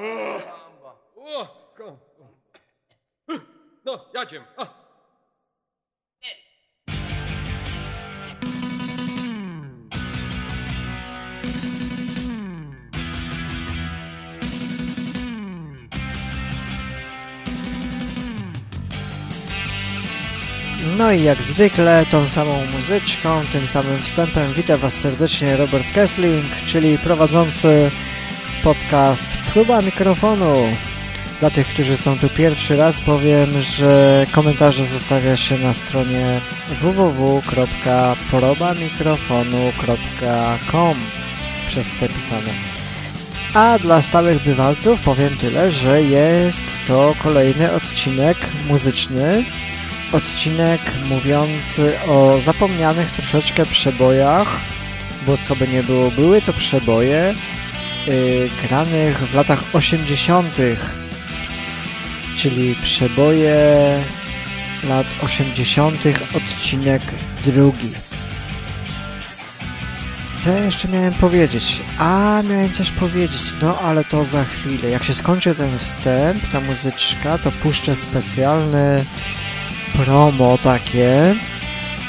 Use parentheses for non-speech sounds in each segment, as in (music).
O, No, jadziem. A. No i jak zwykle tą samą muzyczką, tym samym wstępem witam Was serdecznie Robert Kessling, czyli prowadzący podcast Próba Mikrofonu. Dla tych, którzy są tu pierwszy raz powiem, że komentarze zostawia się na stronie www.probamikrofonu.com przez C pisane. A dla stałych bywalców powiem tyle, że jest to kolejny odcinek muzyczny odcinek mówiący o zapomnianych troszeczkę przebojach, bo co by nie było, były to przeboje granych w latach 80., czyli przeboje lat 80., odcinek drugi. Co ja jeszcze miałem powiedzieć? A, miałem coś powiedzieć, no ale to za chwilę. Jak się skończy ten wstęp, ta muzyczka, to puszczę specjalny promo takie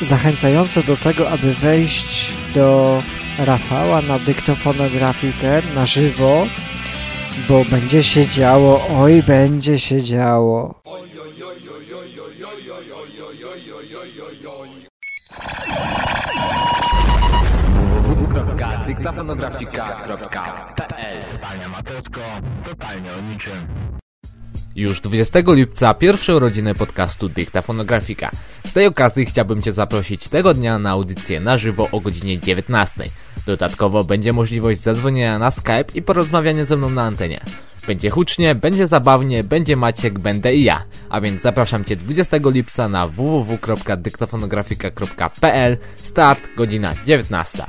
zachęcające do tego, aby wejść do Rafała na dyktofonografikę na żywo, bo będzie się działo, oj, będzie się działo. www.dyktafonografika.pl Totalnie amatorsko, totalnie o niczym. Już 20 lipca pierwsze urodziny podcastu Dyktafonografika. Z tej okazji chciałbym Cię zaprosić tego dnia na audycję na żywo o godzinie 19. Dodatkowo będzie możliwość zadzwonienia na Skype i porozmawiania ze mną na antenie. Będzie hucznie, będzie zabawnie, będzie Maciek, będę i ja. A więc zapraszam Cię 20 lipca na www.dyktafonografika.pl Start godzina 19.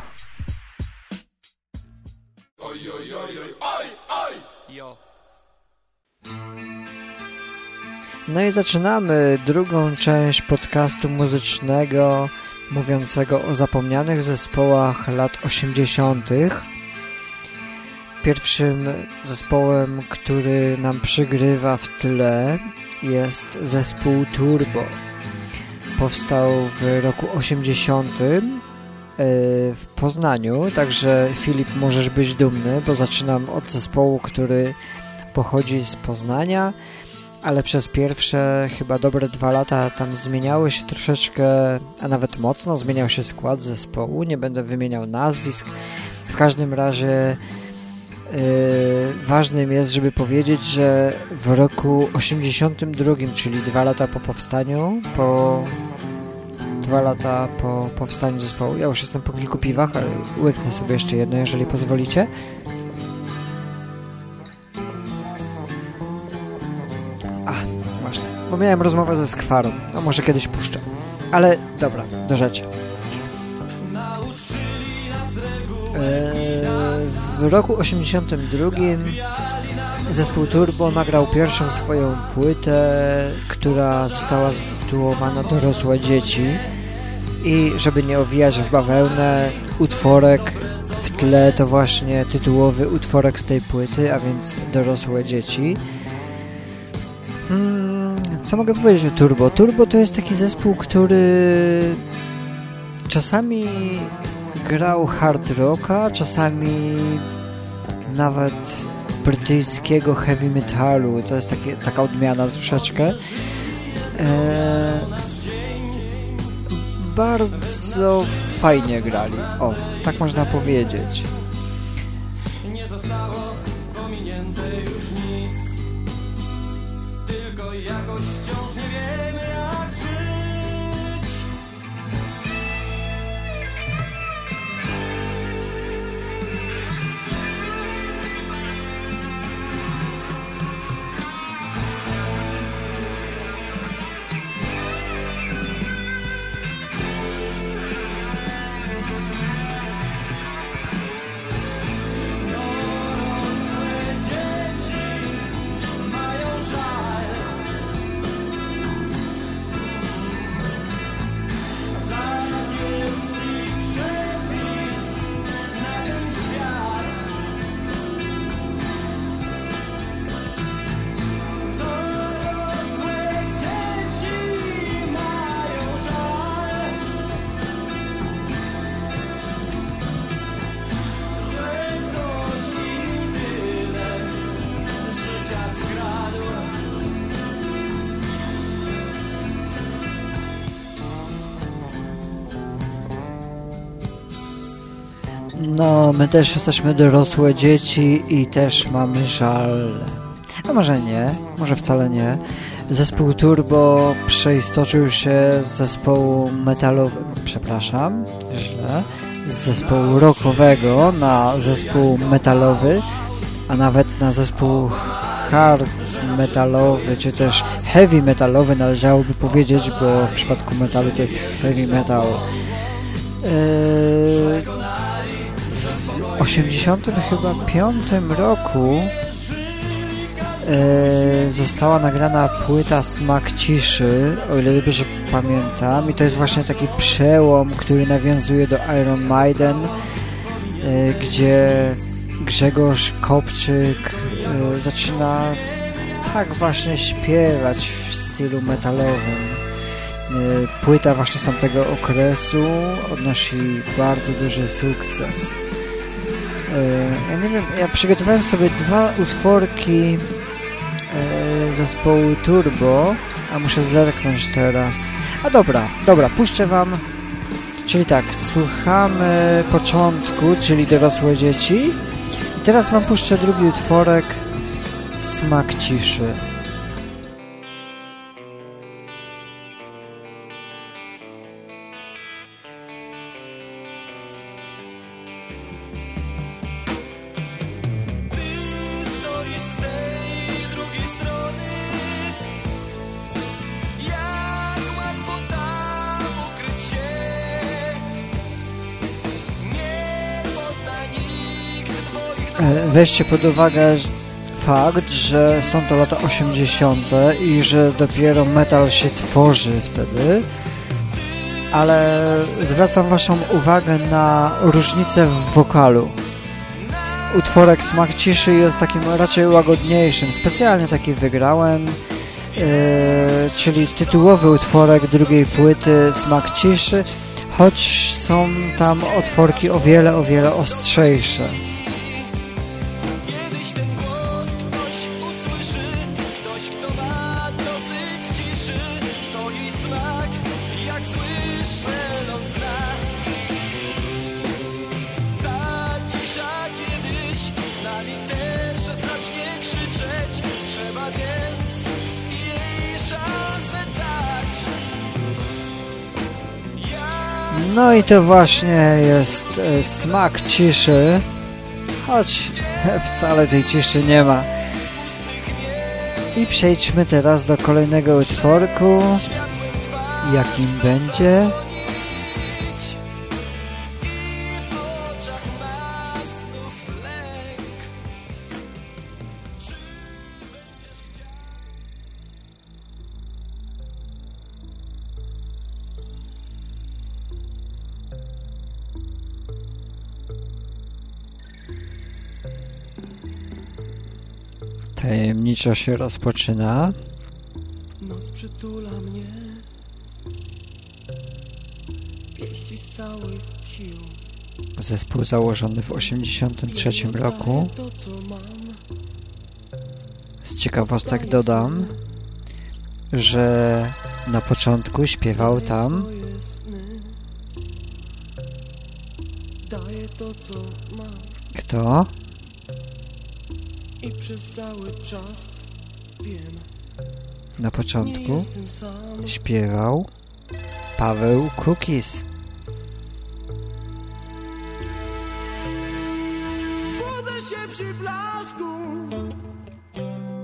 No i zaczynamy drugą część podcastu muzycznego mówiącego o zapomnianych zespołach lat 80. Pierwszym zespołem, który nam przygrywa w tle jest zespół Turbo. Powstał w roku 80 yy, w Poznaniu, także Filip możesz być dumny, bo zaczynam od zespołu, który pochodzi z Poznania ale przez pierwsze chyba dobre dwa lata tam zmieniały się troszeczkę, a nawet mocno zmieniał się skład zespołu. Nie będę wymieniał nazwisk. W każdym razie yy, ważnym jest, żeby powiedzieć, że w roku 82, czyli dwa lata po powstaniu, po dwa lata po powstaniu zespołu, ja już jestem po kilku piwach, ale łyknę sobie jeszcze jedno, jeżeli pozwolicie. Bo miałem rozmowę ze Skwarą. No może kiedyś puszczę. Ale dobra, do rzeczy. Eee, w roku 82 zespół Turbo nagrał pierwszą swoją płytę, która została zatytułowana Dorosłe Dzieci. I żeby nie owijać w bawełnę, utworek w tle to właśnie tytułowy utworek z tej płyty, a więc Dorosłe Dzieci. Hmm, co mogę powiedzieć o Turbo? Turbo to jest taki zespół, który czasami grał hard rocka, czasami nawet brytyjskiego heavy metalu. To jest takie, taka odmiana troszeczkę. Eee, bardzo fajnie grali. O, tak można powiedzieć. No, my też jesteśmy dorosłe dzieci i też mamy żal. A może nie, może wcale nie. Zespół Turbo przeistoczył się z zespołu metalowego, przepraszam, źle, z zespołu rockowego na zespół metalowy, a nawet na zespół hard metalowy, czy też heavy metalowy należałoby powiedzieć, bo w przypadku metalu to jest heavy metal. Yy, 80 chyba 5 roku yy, została nagrana płyta Smak Ciszy, o ile dobrze pamiętam i to jest właśnie taki przełom, który nawiązuje do Iron Maiden, yy, gdzie Grzegorz Kopczyk yy, zaczyna tak właśnie śpiewać w stylu metalowym. Płyta właśnie z tamtego okresu odnosi bardzo duży sukces. Yy, ja nie wiem, ja przygotowałem sobie dwa utworki yy, zespołu Turbo, a muszę zerknąć teraz. A dobra, dobra, puszczę wam. Czyli tak, słuchamy początku, czyli dorosłe dzieci. I teraz wam puszczę drugi utworek Smak ciszy. Weźcie pod uwagę fakt, że są to lata 80. i że dopiero metal się tworzy wtedy, ale zwracam Waszą uwagę na różnicę w wokalu. Utworek Smak Ciszy jest takim raczej łagodniejszym. Specjalnie taki wygrałem, e, czyli tytułowy utworek drugiej płyty Smak Ciszy, choć są tam otworki o wiele, o wiele ostrzejsze. No i to właśnie jest e, smak ciszy, choć (laughs) wcale tej ciszy nie ma. I przejdźmy teraz do kolejnego utworku, jakim będzie tajemniczo się rozpoczyna. Noc przytula mnie Pieści z całych sił Zespół założony w 83 roku. Z ciekawostek dodam, że na początku śpiewał tam kto? I przez cały czas wiem. Na początku śpiewał Paweł Kukis. Budzę się przy blasku.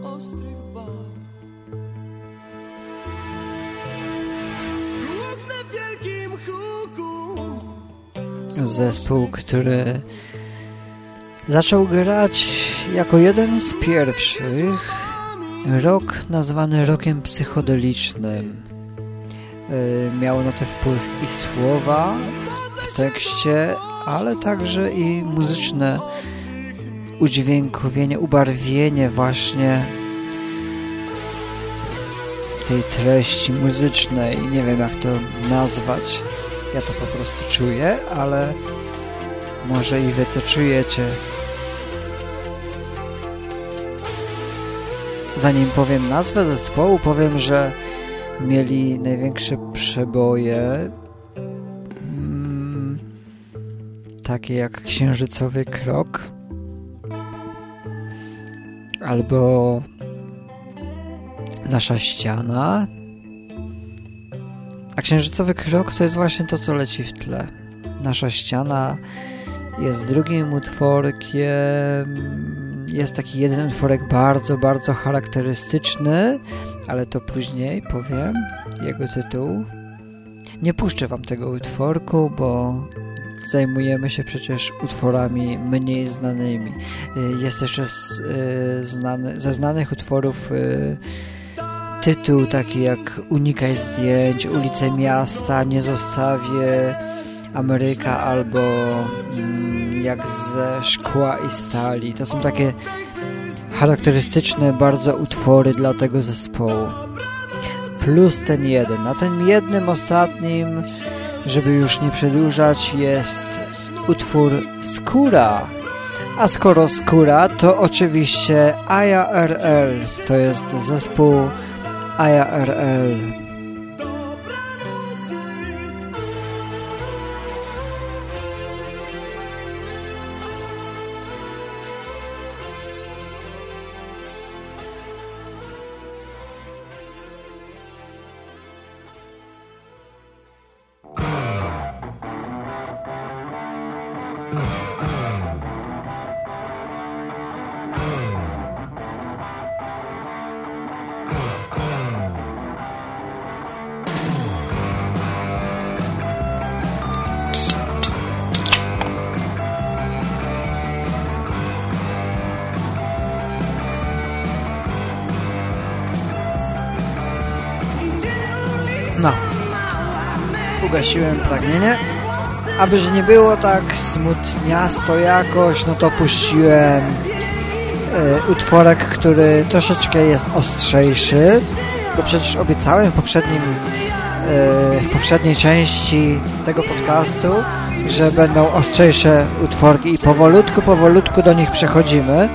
Ostrych barw. Wielkim huku. Zespół, który zaczął grać jako jeden z pierwszych rok nazwany rokiem psychodelicznym. Yy, Miało na to wpływ i słowa w tekście, ale także i muzyczne udźwiękowienie, ubarwienie właśnie tej treści muzycznej. Nie wiem jak to nazwać. Ja to po prostu czuję, ale może i wy to czujecie. Zanim powiem nazwę zespołu, powiem, że mieli największe przeboje. Mm, takie jak Księżycowy Krok albo Nasza Ściana. A Księżycowy Krok to jest właśnie to, co leci w tle. Nasza Ściana jest drugim utworkiem jest taki jeden utworek bardzo, bardzo charakterystyczny, ale to później powiem jego tytuł. Nie puszczę wam tego utworku, bo zajmujemy się przecież utworami mniej znanymi. Y, jest jeszcze z, y, znany, ze znanych utworów y, tytuł taki jak Unikaj zdjęć, Ulice Miasta, Nie zostawię Ameryka albo mm, jak ze szkła i stali. To są takie charakterystyczne bardzo utwory dla tego zespołu. Plus ten jeden. Na tym jednym ostatnim, żeby już nie przedłużać, jest utwór Skóra. A skoro Skóra, to oczywiście IRL. To jest zespół IRL. Ugasiłem pragnienie. Aby że nie było tak smutniasto jakoś, no to puściłem y, utworek, który troszeczkę jest ostrzejszy, bo przecież obiecałem w poprzednim y, w poprzedniej części tego podcastu, że będą ostrzejsze utworki i powolutku, powolutku do nich przechodzimy.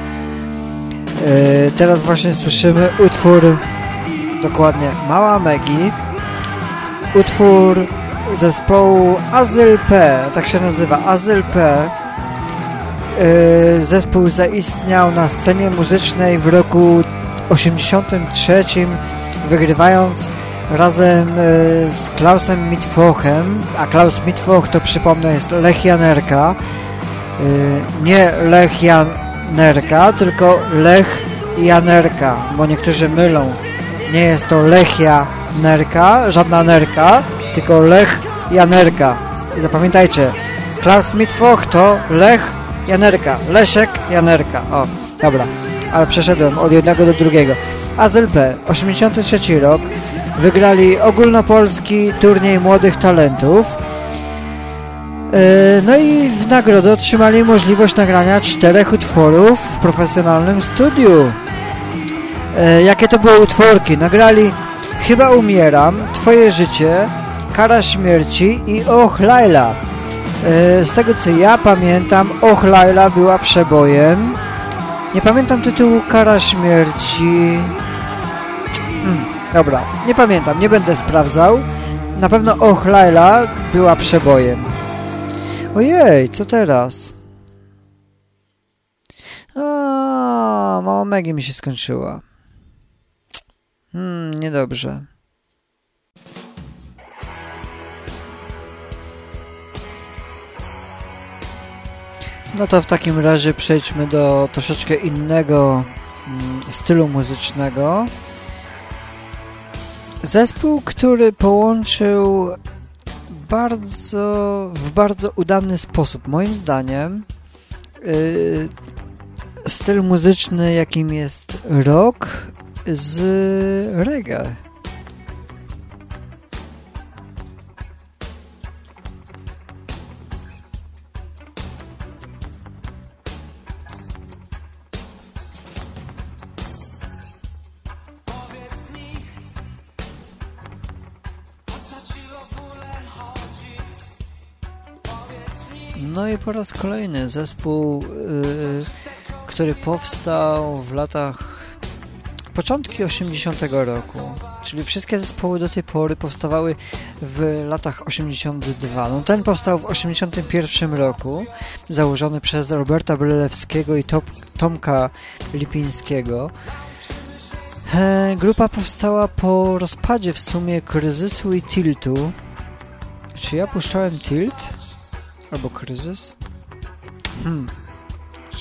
Y, teraz właśnie słyszymy utwór dokładnie Mała Megi utwór zespołu Azyl P, tak się nazywa, Azyl P. Yy, zespół zaistniał na scenie muzycznej w roku 83, wygrywając razem yy, z Klausem Mitwochem, a Klaus Mitwoch to przypomnę jest Lech Janerka, yy, nie Lech Janerka, tylko Lech Janerka, bo niektórzy mylą. Nie jest to Lechia Nerka, żadna Nerka, tylko Lech Janerka. I zapamiętajcie, Klaus Mitwoch to Lech Janerka, Leszek Janerka. O, dobra, ale przeszedłem od jednego do drugiego. AZLP, 83 rok, wygrali ogólnopolski turniej młodych talentów. No i w nagrodę otrzymali możliwość nagrania czterech utworów w profesjonalnym studiu. Jakie to były utworki? Nagrali Chyba umieram, Twoje życie, Kara śmierci i Och Laila. Z tego co ja pamiętam, Och Laila była przebojem. Nie pamiętam tytułu Kara śmierci. Hmm, dobra, nie pamiętam, nie będę sprawdzał. Na pewno Och Laila była przebojem. Ojej, co teraz? A, mała Megi mi się skończyła. Hmm, niedobrze. No to w takim razie przejdźmy do troszeczkę innego mm, stylu muzycznego. Zespół, który połączył bardzo, w bardzo udany sposób, moim zdaniem, yy, styl muzyczny, jakim jest rock z reggae. Po raz kolejny zespół, yy, który powstał w latach początki 80 roku. czyli wszystkie zespoły do tej pory powstawały w latach 82. No ten powstał w 81 roku, założony przez Roberta Brylewskiego i Top, Tomka Lipińskiego. E, grupa powstała po rozpadzie w sumie kryzysu i tiltu. Czy ja puszczałem tilt? Albo kryzys? Hmm.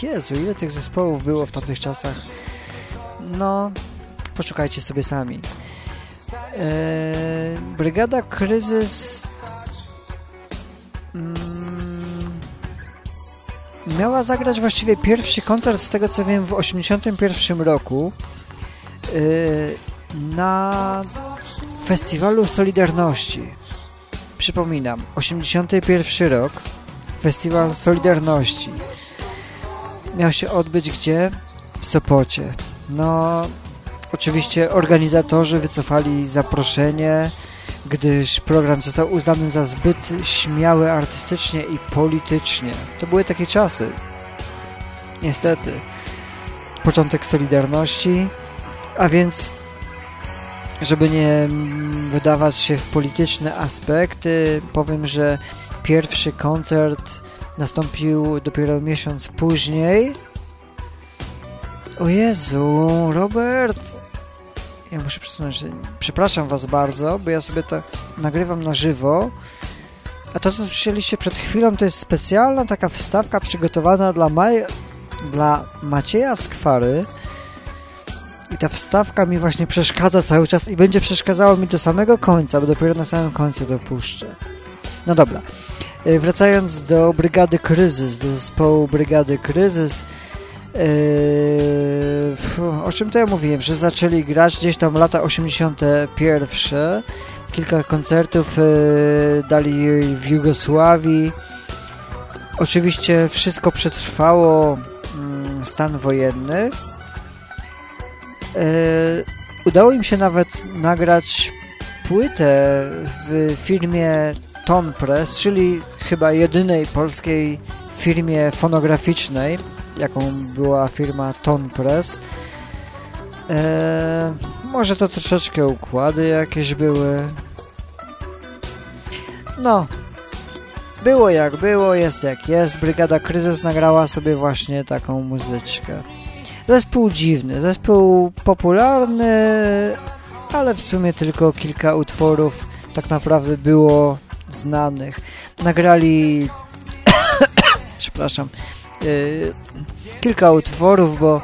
Jezu, ile tych zespołów było w tamtych czasach? No, poszukajcie sobie sami. Eee, Brygada Kryzys mm, miała zagrać właściwie pierwszy koncert, z tego co wiem, w 81 roku yy, na Festiwalu Solidarności. Przypominam, 81 rok, Festiwal Solidarności. Miał się odbyć gdzie? W Sopocie. No, oczywiście organizatorzy wycofali zaproszenie, gdyż program został uznany za zbyt śmiały artystycznie i politycznie. To były takie czasy. Niestety. Początek Solidarności, a więc żeby nie wydawać się w polityczne aspekty, powiem, że pierwszy koncert nastąpił dopiero miesiąc później. O Jezu, Robert! Ja muszę przesunąć, przepraszam Was bardzo, bo ja sobie to nagrywam na żywo. A to, co słyszeliście przed chwilą, to jest specjalna taka wstawka przygotowana dla, Maj... dla Macieja Skwary. I ta wstawka mi właśnie przeszkadza cały czas i będzie przeszkadzała mi do samego końca, bo dopiero na samym końcu dopuszczę. No dobra. E, wracając do Brygady Kryzys, do zespołu Brygady Kryzys, Yy, o czym to ja mówiłem, że zaczęli grać gdzieś tam lata 81. Kilka koncertów yy, dali w Jugosławii. Oczywiście wszystko przetrwało yy, stan wojenny. Udało im się nawet nagrać płytę w firmie Ton Press, czyli chyba jedynej polskiej firmie fonograficznej, jaką była firma Ton Press. Eee, może to troszeczkę układy jakieś były. No, było jak było, jest jak jest. Brygada Kryzys nagrała sobie właśnie taką muzyczkę. Zespół dziwny, zespół popularny, ale w sumie tylko kilka utworów tak naprawdę było znanych. Nagrali (coughs) przepraszam yy, kilka utworów, bo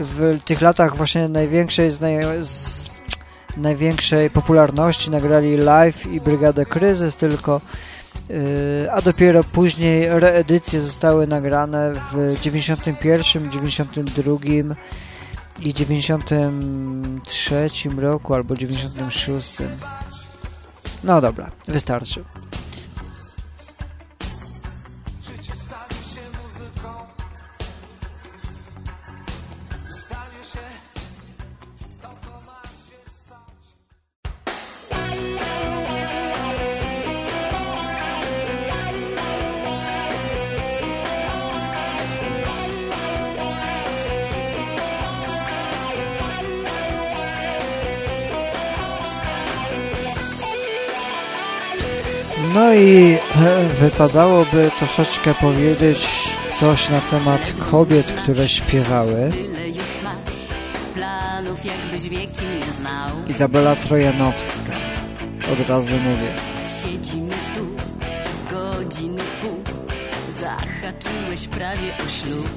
w tych latach właśnie największej z, naj, z największej popularności nagrali Live i Brygadę Kryzys tylko yy, a dopiero później reedycje zostały nagrane w 91, 92 i 93 roku albo 96. No dobra, wystarczy. Wypadałoby troszeczkę powiedzieć coś na temat kobiet, które śpiewały. Izabela Trojanowska. Od razu mówię. Siedzimy tu godziny pół. Zahaczyłeś prawie o ślub.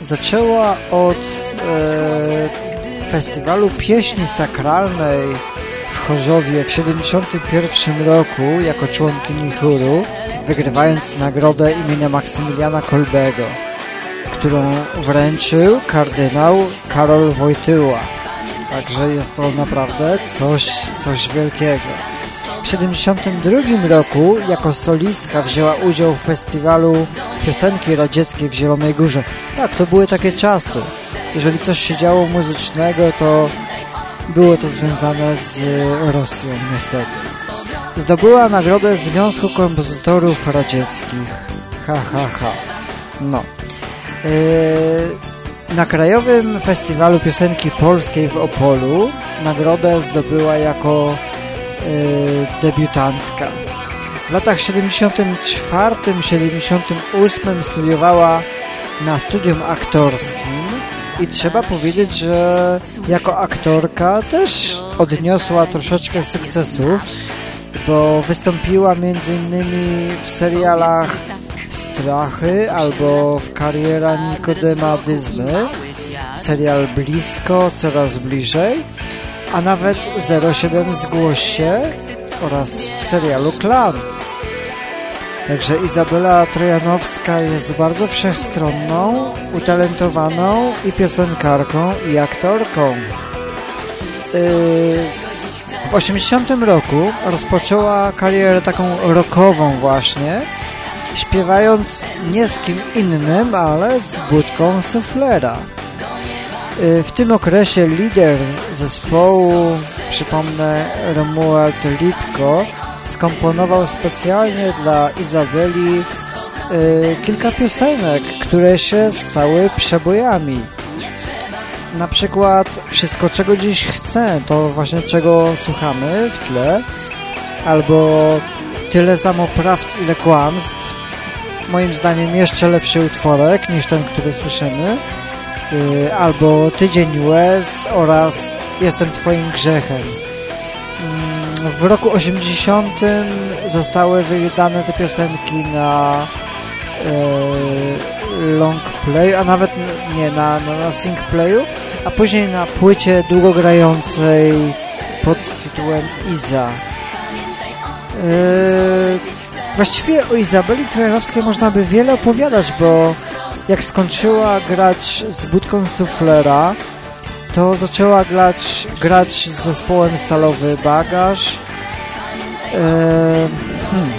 Zaczęła od e, festiwalu pieśni sakralnej Chorzowie w 1971 roku jako członkini chóru, wygrywając nagrodę imienia Maksymiliana Kolbego, którą wręczył kardynał Karol Wojtyła. Także jest to naprawdę coś, coś wielkiego. W 1972 roku jako solistka wzięła udział w festiwalu piosenki radzieckiej w Zielonej Górze. Tak, to były takie czasy. Jeżeli coś się działo muzycznego, to było to związane z Rosją, niestety. Zdobyła nagrodę Związku Kompozytorów Radzieckich. Ha, ha, ha. No. Yy, Na Krajowym Festiwalu Piosenki Polskiej w Opolu nagrodę zdobyła jako y, debiutantka. W latach 74-78 studiowała na studium aktorskim i trzeba powiedzieć, że jako aktorka też odniosła troszeczkę sukcesów, bo wystąpiła m.in. w serialach Strachy albo w kariera Nikodema Dyzmy, serial Blisko, coraz bliżej, a nawet 07 Zgłoś się oraz w serialu Klan. Także Izabela Trojanowska jest bardzo wszechstronną, utalentowaną i piosenkarką, i aktorką. Yy, w 80 roku rozpoczęła karierę taką rockową właśnie, śpiewając nie z kim innym, ale z Budką Suflera. Yy, w tym okresie lider zespołu, przypomnę Romuald Lipko, skomponował specjalnie dla Izabeli yy, kilka piosenek, które się stały przebojami. Na przykład Wszystko czego dziś chcę, to właśnie czego słuchamy w tle, albo Tyle samo prawd, ile kłamstw. Moim zdaniem jeszcze lepszy utworek niż ten, który słyszymy. Yy, albo Tydzień łez oraz Jestem twoim grzechem. W roku 80 zostały wydane te piosenki na e, long play, a nawet nie na, na, na sing playu, a później na płycie długogrającej pod tytułem Iza. E, właściwie o Izabeli Trojanowskiej można by wiele opowiadać, bo jak skończyła grać z Budką Suflera, to zaczęła grać, grać z zespołem Stalowy Bagaż. Eee, hmm.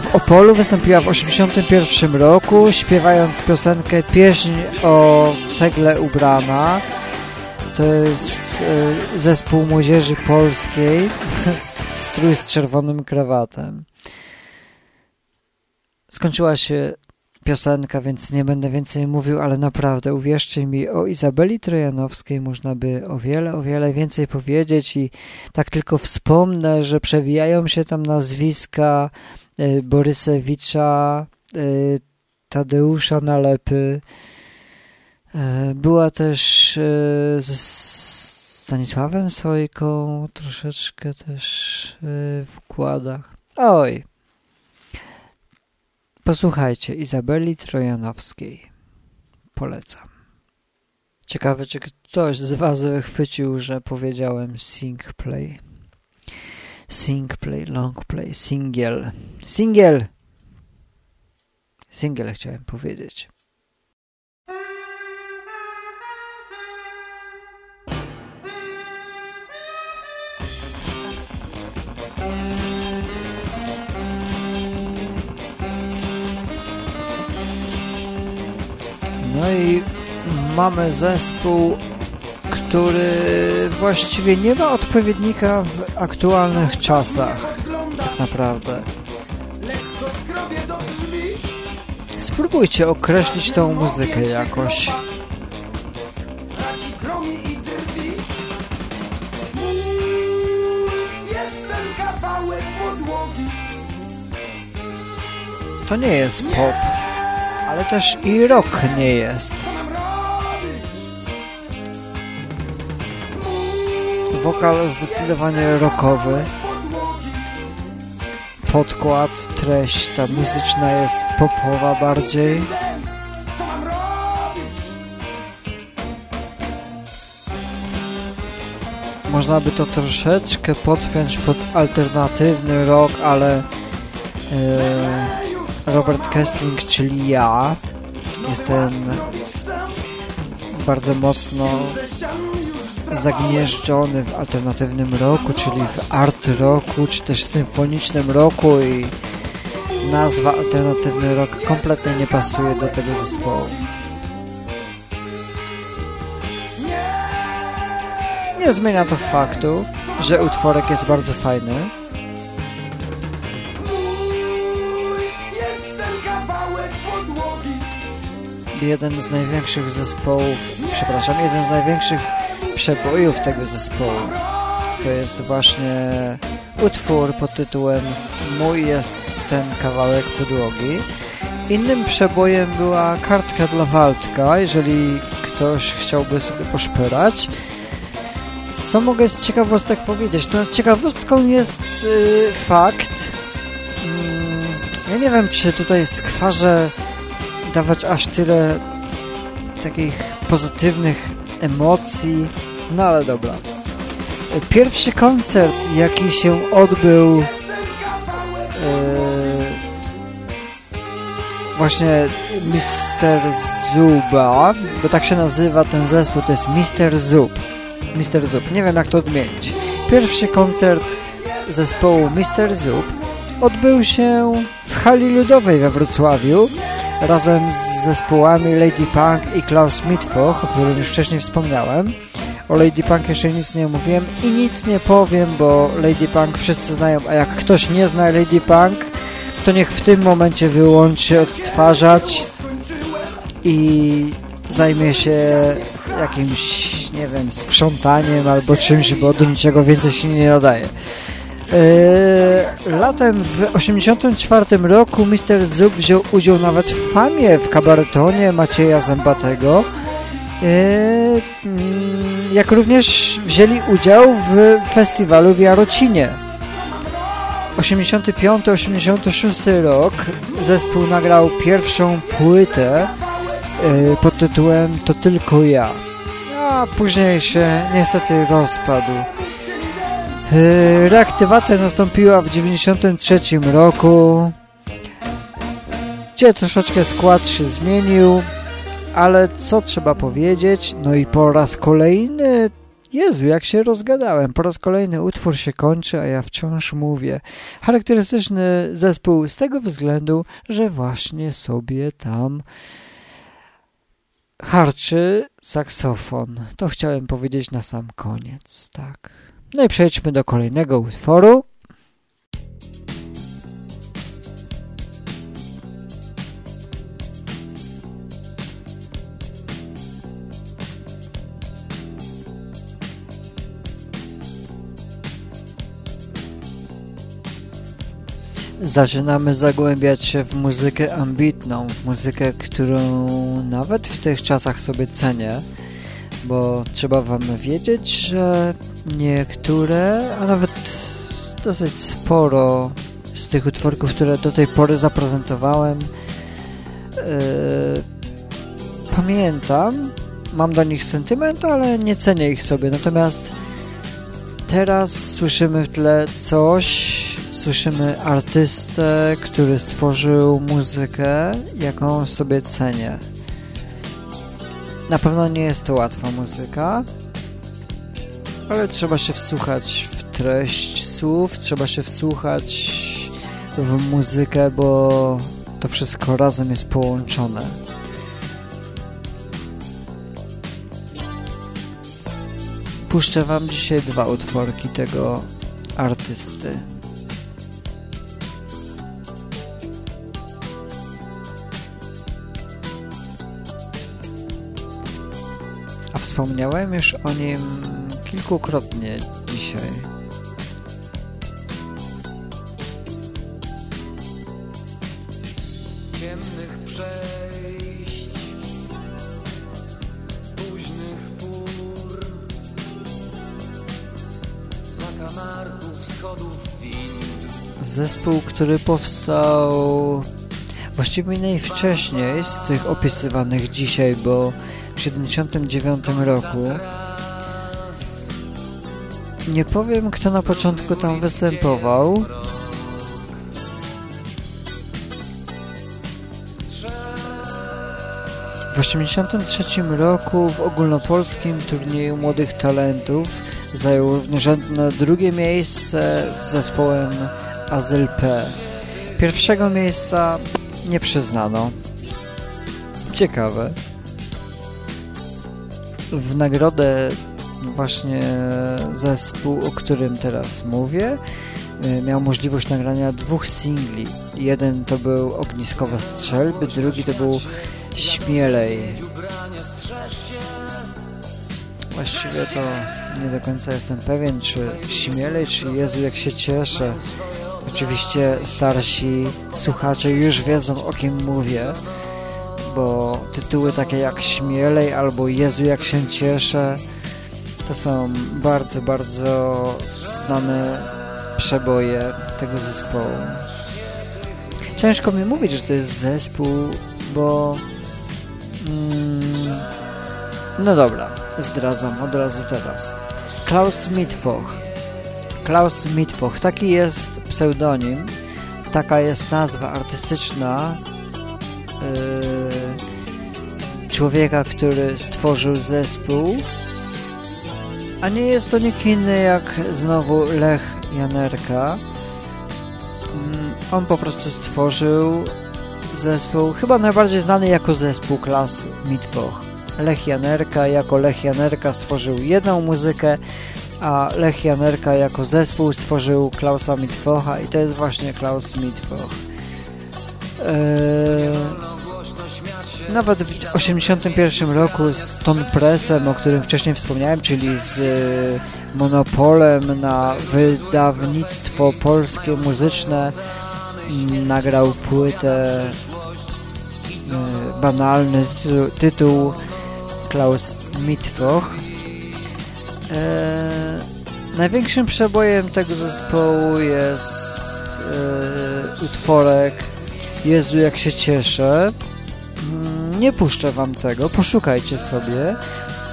W Opolu wystąpiła w 1981 roku, śpiewając piosenkę Pieśń o cegle ubrana. To jest e, zespół młodzieży polskiej, (laughs) strój z czerwonym krawatem. Skończyła się piosenka, więc nie będę więcej mówił, ale naprawdę uwierzcie mi, o Izabeli Trojanowskiej można by o wiele, o wiele więcej powiedzieć i tak tylko wspomnę, że przewijają się tam nazwiska y, Borysewicza, y, Tadeusza Nalepy. Y, była też z Stanisławem Sojką, troszeczkę też w układach. Oj, Posłuchajcie Izabeli Trojanowskiej. Polecam. Ciekawe, czy ktoś z Was wychwycił, że powiedziałem sing play. Sing play, long play, singiel. Singiel! Singiel chciałem powiedzieć. No i mamy zespół, który właściwie nie ma odpowiednika w aktualnych czasach, tak naprawdę. Spróbujcie określić tą muzykę jakoś. To nie jest pop też i rok nie jest. Wokal zdecydowanie rockowy. Podkład, treść ta muzyczna jest popowa bardziej. Można by to troszeczkę podpiąć pod alternatywny rock, ale yy, Robert Kestling, czyli ja. Jestem bardzo mocno zagnieżdżony w alternatywnym roku, czyli w art roku, czy też symfonicznym roku i nazwa alternatywny rok kompletnie nie pasuje do tego zespołu. Nie zmienia to faktu, że utworek jest bardzo fajny, jeden z największych zespołów, przepraszam, jeden z największych przebojów tego zespołu. To jest właśnie utwór pod tytułem Mój jest ten kawałek podłogi. Innym przebojem była kartka dla Waldka, jeżeli ktoś chciałby sobie poszperać. Co mogę z ciekawostek powiedzieć? No, z ciekawostką jest yy, fakt. Yy, ja nie wiem, czy tutaj skwarze dawać aż tyle takich pozytywnych emocji, no ale dobra. Pierwszy koncert, jaki się odbył yy, właśnie Mr. Zuba, bo tak się nazywa ten zespół, to jest Mr. Zub. Mr. Zub, nie wiem jak to odmienić. Pierwszy koncert zespołu Mr. Zub odbył się w hali ludowej we Wrocławiu razem z zespołami Lady Punk i Klaus Mitwoch, o którym już wcześniej wspomniałem. O Lady Punk jeszcze nic nie mówiłem i nic nie powiem, bo Lady Punk wszyscy znają, a jak ktoś nie zna Lady Punk, to niech w tym momencie wyłączy odtwarzać i zajmie się jakimś, nie wiem, sprzątaniem albo czymś, bo do niczego więcej się nie nadaje. Yy, latem w 1984 roku Mr. Zub wziął udział nawet w famie w kabaretonie Macieja Zębatego. Yy, mm, jak również wzięli udział w festiwalu w Jarocinie. 85-86 rok zespół nagrał pierwszą płytę yy, pod tytułem To tylko ja. A później się niestety rozpadł. Yy, reaktywacja nastąpiła w 1993 roku, gdzie troszeczkę skład się zmienił, ale co trzeba powiedzieć, no i po raz kolejny, Jezu, jak się rozgadałem, po raz kolejny utwór się kończy, a ja wciąż mówię. Charakterystyczny zespół z tego względu, że właśnie sobie tam harczy saksofon. To chciałem powiedzieć na sam koniec, tak. No i przejdźmy do kolejnego utworu. Zaczynamy zagłębiać się w muzykę ambitną, w muzykę, którą nawet w tych czasach sobie cenię bo trzeba wam wiedzieć, że niektóre, a nawet dosyć sporo z tych utworków, które do tej pory zaprezentowałem, yy, pamiętam, mam do nich sentyment, ale nie cenię ich sobie. Natomiast teraz słyszymy w tle coś, słyszymy artystę, który stworzył muzykę, jaką sobie cenię. Na pewno nie jest to łatwa muzyka, ale trzeba się wsłuchać w treść słów, trzeba się wsłuchać w muzykę, bo to wszystko razem jest połączone. Puszczę Wam dzisiaj dwa utworki tego artysty. Wspomniałem już o nim kilkukrotnie dzisiaj. Ciemnych przejść, późnych pór, zakamarków, schodów wind. Zespół, który powstał właściwie najwcześniej z tych opisywanych dzisiaj, bo w 79 roku. Nie powiem, kto na początku tam występował. W 83 roku w ogólnopolskim turnieju młodych talentów zajął na drugie miejsce z zespołem Azyl P. Pierwszego miejsca nie przyznano. Ciekawe w nagrodę właśnie zespół, o którym teraz mówię, y, miał możliwość nagrania dwóch singli. Jeden to był Ogniskowe Strzelby, drugi to był Śmielej. Właściwie to nie do końca jestem pewien, czy Śmielej, czy Jezu, jak się cieszę. Oczywiście starsi słuchacze już wiedzą, o kim mówię, bo tytuły takie jak Śmielej albo Jezu, jak się cieszę to są bardzo, bardzo znane przeboje tego zespołu. Ciężko mi mówić, że to jest zespół, bo... Mm, no dobra, zdradzam od razu teraz. Klaus Mitwoch. Klaus Mitwoch, taki jest pseudonim, taka jest nazwa artystyczna yy, człowieka, który stworzył zespół a nie jest to nikt inny jak znowu Lech Janerka. Mm, on po prostu stworzył zespół, chyba najbardziej znany jako zespół klas Mitwoch. Lech Janerka jako Lech Janerka stworzył jedną muzykę, a Lech Janerka jako zespół stworzył Klausa Mitwocha i to jest właśnie Klaus Mitwoch. Eee nawet w 1981 roku z Ton Pressem, o którym wcześniej wspomniałem, czyli z e, monopolem na wydawnictwo polskie muzyczne, nagrał płytę e, banalny tytuł Klaus Mitwoch. E, największym przebojem tego zespołu jest e, utworek Jezu jak się cieszę nie puszczę wam tego, poszukajcie sobie.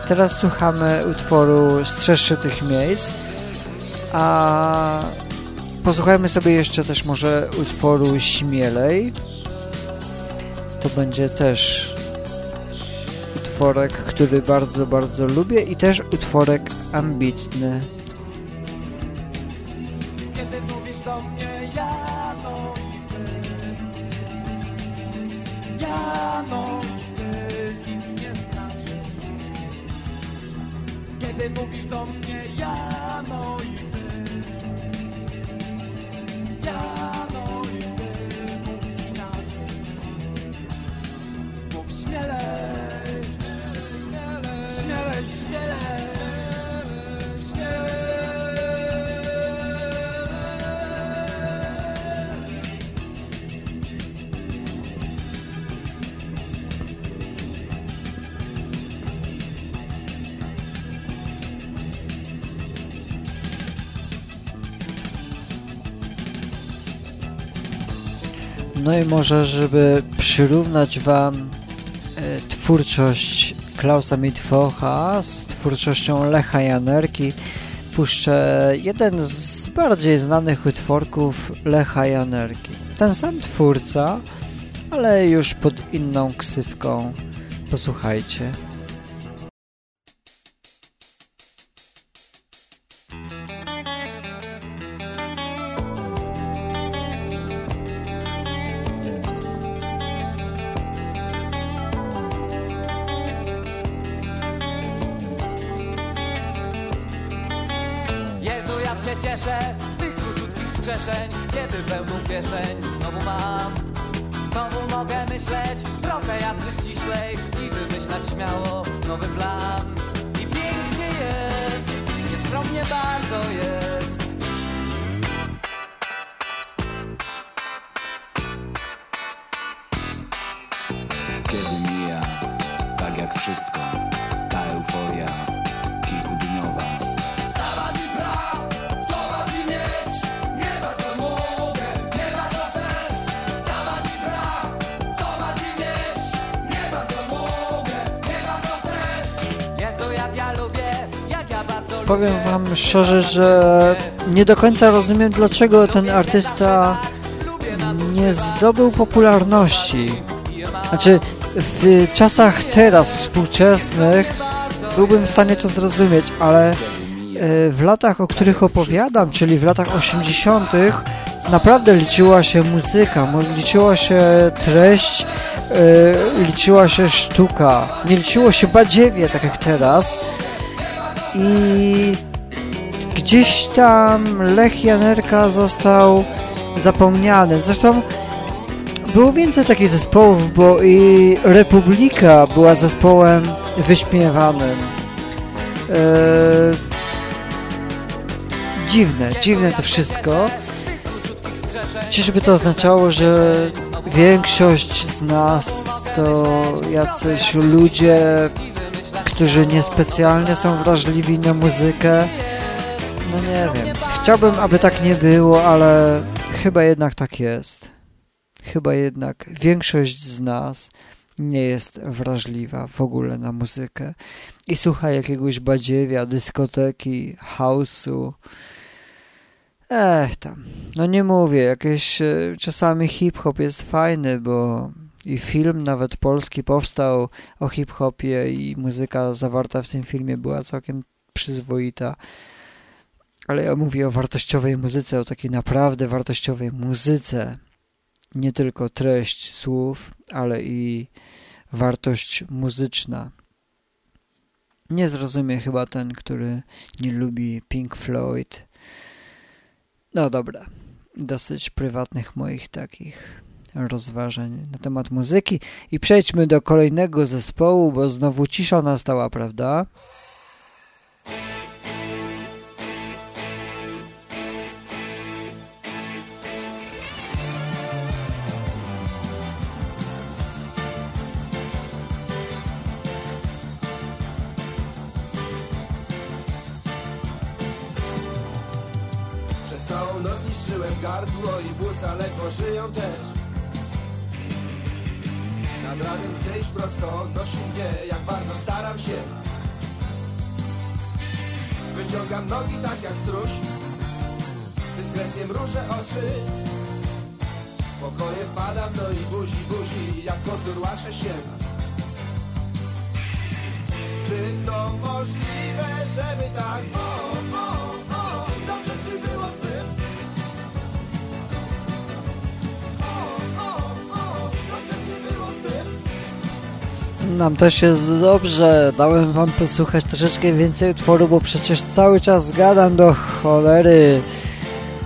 Teraz słuchamy utworu Strzeższy tych miejsc, a posłuchajmy sobie jeszcze też może utworu Śmielej. To będzie też utworek, który bardzo, bardzo lubię i też utworek ambitny. Kiedy mówisz do mnie ja, no i ty Ja, I może, żeby przyrównać Wam e, twórczość Klausa Mitwocha z twórczością Lecha Janerki, puszczę jeden z bardziej znanych utworków Lecha Janerki. Ten sam twórca, ale już pod inną ksywką. Posłuchajcie. Wam szczerze, że nie do końca rozumiem, dlaczego ten artysta nie zdobył popularności. Znaczy, w czasach teraz współczesnych byłbym w stanie to zrozumieć, ale e, w latach, o których opowiadam, czyli w latach 80., naprawdę liczyła się muzyka, liczyła się treść, e, liczyła się sztuka, nie liczyło się badziewie, tak jak teraz. I gdzieś tam Lech Janerka został zapomniany. Zresztą było więcej takich zespołów, bo i Republika była zespołem wyśmiewanym. Eee, dziwne, dziwne to wszystko. Czyżby to oznaczało, że większość z nas to jacyś ludzie, którzy niespecjalnie są wrażliwi na muzykę? No nie wiem. Chciałbym, aby tak nie było, ale chyba jednak tak jest. Chyba jednak większość z nas nie jest wrażliwa w ogóle na muzykę i słucha jakiegoś badziewia, dyskoteki, house'u. Ech tam, no nie mówię, jakieś e, czasami hip-hop jest fajny, bo i film nawet polski powstał o hip-hopie i muzyka zawarta w tym filmie była całkiem przyzwoita. Ale ja mówię o wartościowej muzyce, o takiej naprawdę wartościowej muzyce. Nie tylko treść słów, ale i wartość muzyczna. Nie zrozumie chyba ten, który nie lubi Pink Floyd. No dobra, dosyć prywatnych moich takich rozważań na temat muzyki i przejdźmy do kolejnego zespołu, bo znowu cisza nastała, prawda? Gardło i płuca ledwo żyją też. Nad ranem chcę iść prosto, nosi mnie jak bardzo staram się. Wyciągam nogi tak jak stróż Dyskretnie mrużę oczy. Pokoje wpadam, no i buzi, buzi Jak kocur łaszę się. Czy to możliwe, żeby tak o, Nam też jest dobrze. Dałem wam posłuchać troszeczkę więcej utworu, bo przecież cały czas gadam do cholery.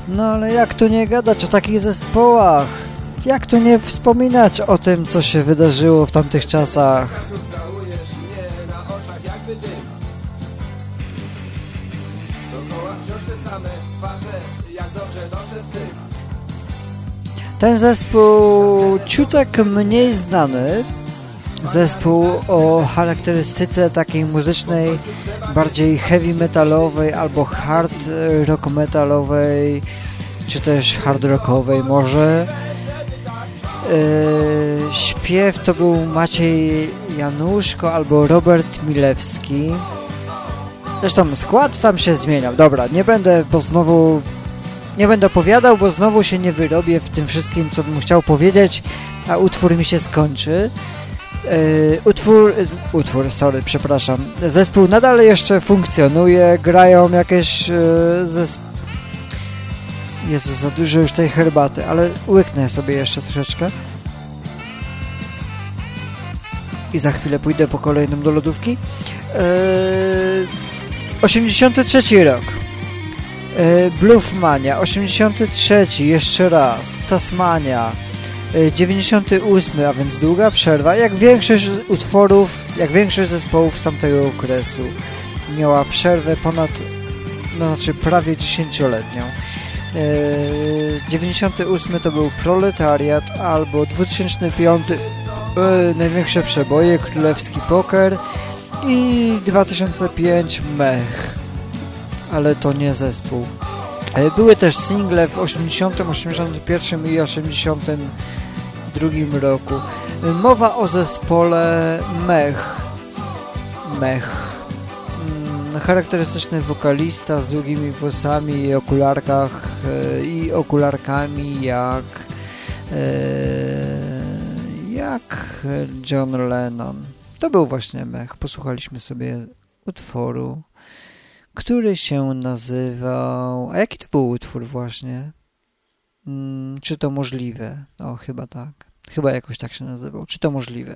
No ale jak tu nie gadać o takich zespołach? Jak tu nie wspominać o tym, co się wydarzyło w tamtych czasach? Ten zespół ciutek mniej znany. Zespół o charakterystyce takiej muzycznej, bardziej heavy metalowej albo hard rock metalowej, czy też hard rockowej może. Yy, śpiew to był Maciej Januszko albo Robert Milewski. Zresztą skład tam się zmieniał. Dobra, nie będę, bo znowu nie będę opowiadał, bo znowu się nie wyrobię w tym wszystkim, co bym chciał powiedzieć, a utwór mi się skończy. Yy, utwór, yy, utwór, sorry, przepraszam. Zespół nadal jeszcze funkcjonuje, grają jakieś yy, zes... Jezu, za dużo już tej herbaty, ale łyknę sobie jeszcze troszeczkę. I za chwilę pójdę po kolejną do lodówki. Yy, 83 rok. Yy, Bluffmania, 83, jeszcze raz, Tasmania, 98, a więc długa przerwa, jak większość utworów, jak większość zespołów z tamtego okresu miała przerwę ponad, no znaczy prawie 10-letnią. Yy, 98 to był Proletariat, albo 2005 yy, Największe przeboje, Królewski Poker i 2005 Mech ale to nie zespół. E, Były też single w 80, 81 i 82 roku. E, Mowa o zespole Mech. Mech. Mm, Charakterystyczny wokalista z długimi włosami i okularkach e, i okularkami jak jak John Lennon. To był właśnie Mech. Posłuchaliśmy sobie utworu który się nazywał. A jaki to był utwór właśnie? Hmm, czy to możliwe? O, chyba tak. Chyba jakoś tak się nazywał. Czy to możliwe?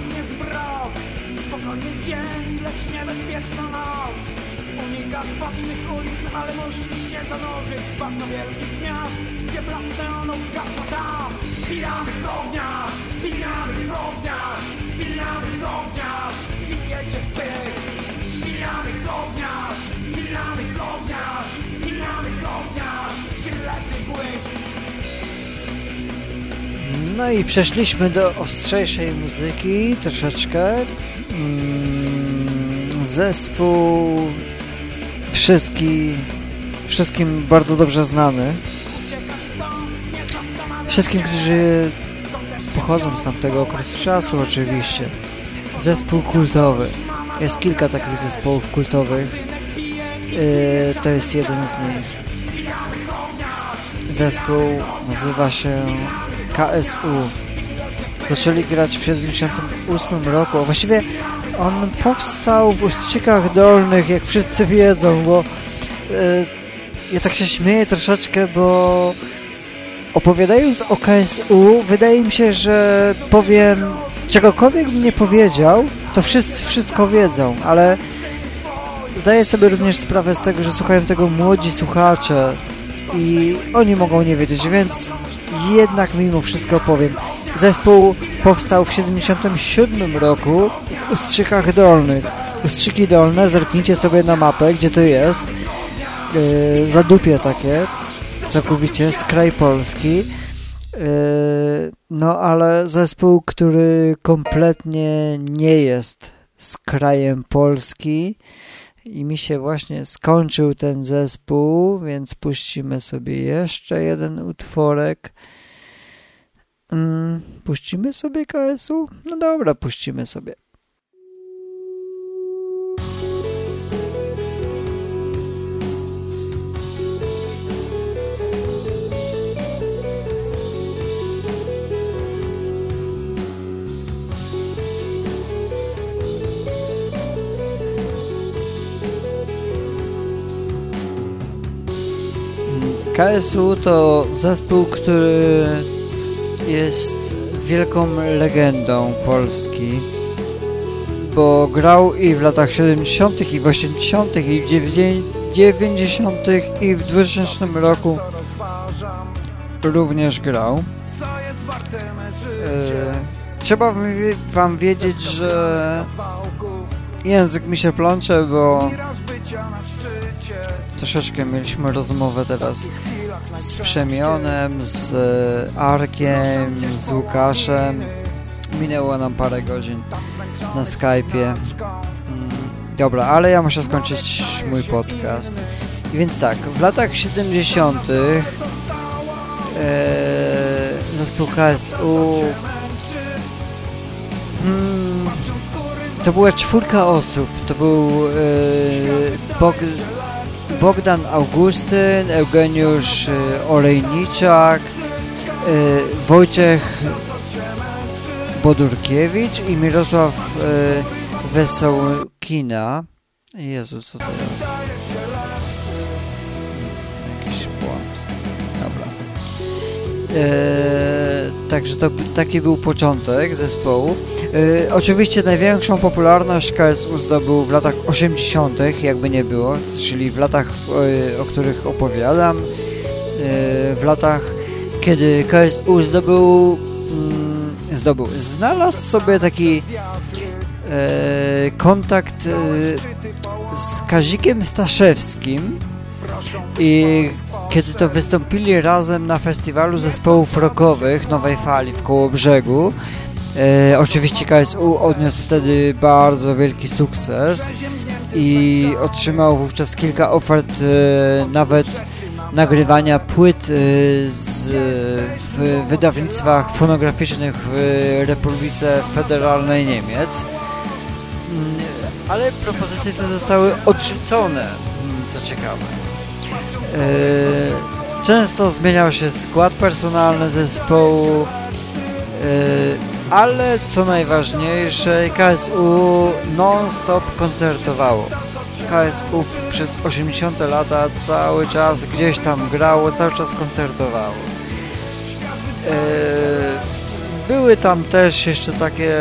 Gdy zapadnie zmrok Spokojny dzień, lecz niebezpieczna noc. Unikasz bocznych ulic, ale musisz się zanurzyć. W bagno wielkich miast, gdzie blask neonów zgasła tam. Pijany gówniarz, pijany gówniarz Pijany gówniarz, pijecie w pysk No i przeszliśmy do ostrzejszej muzyki troszeczkę. Mm, Zespół wszystki, wszystkim bardzo dobrze znany. Wszystkim, którzy pochodzą z tamtego okresu czasu oczywiście. Zespół kultowy. Jest kilka takich zespołów kultowych. Yy, to jest jeden z nich. Zespół nazywa się KSU. Zaczęli grać w 78 roku. a Właściwie on powstał w Ustrzykach Dolnych, jak wszyscy wiedzą, bo e, ja tak się śmieję troszeczkę, bo opowiadając o KSU, wydaje mi się, że powiem czegokolwiek bym nie powiedział, to wszyscy wszystko wiedzą, ale zdaję sobie również sprawę z tego, że słuchają tego młodzi słuchacze i oni mogą nie wiedzieć, więc jednak mimo wszystko powiem. Zespół powstał w 77 roku w Ustrzykach Dolnych. Ustrzyki Dolne, zerknijcie sobie na mapę, gdzie to jest. Yy, zadupie takie, całkowicie, z kraj Polski. Yy, no ale zespół, który kompletnie nie jest z krajem Polski i mi się właśnie skończył ten zespół, więc puścimy sobie jeszcze jeden utworek. Mm, puścimy sobie KSU? No dobra, puścimy sobie. KSU to zespół, który jest wielką legendą Polski, bo grał i w latach 70., i w 80., i w 90., i w 2000 roku również grał. E, trzeba wam wie- wam wiedzieć, że język mi się plącze, bo troszeczkę mieliśmy rozmowę teraz z Przemionem, z e, Arkiem, z Łukaszem. Minęło nam parę godzin na Skype'ie. Mm, Dobra, ale ja muszę skończyć mój podcast. Więc tak, w latach 70. E, zespół KSU mm, to była czwórka osób. To był e, Bog, Bogdan Augustyn, Eugeniusz e, Olejniczak, e, Wojciech Bodurkiewicz i Mirosław e, Wesołkina. Jezu, co teraz? Jakiś błąd. Dobra. E, także to taki był początek zespołu. E, oczywiście największą popularność KSU zdobył w latach 80., jakby nie było, czyli w latach, e, o których opowiadam. E, w latach, kiedy KSU zdobył, mm, zdobył, znalazł sobie taki kontakt z Kazikiem Staszewskim i kiedy to wystąpili razem na festiwalu zespołów rockowych Nowej Fali w Kołobrzegu. E, oczywiście KSU odniósł wtedy bardzo wielki sukces i otrzymał wówczas kilka ofert e, nawet nagrywania płyt e, z, w wydawnictwach fonograficznych w Republice Federalnej Niemiec. Mm, Ale propozycje te zostały odrzucone, mm, co ciekawe. E, Często zmieniał się skład personalny zespołu, e, ale co najważniejsze, KSU non-stop koncertowało. KSU przez 80 lata cały czas gdzieś tam grało, cały czas koncertowało. E, Były tam też jeszcze takie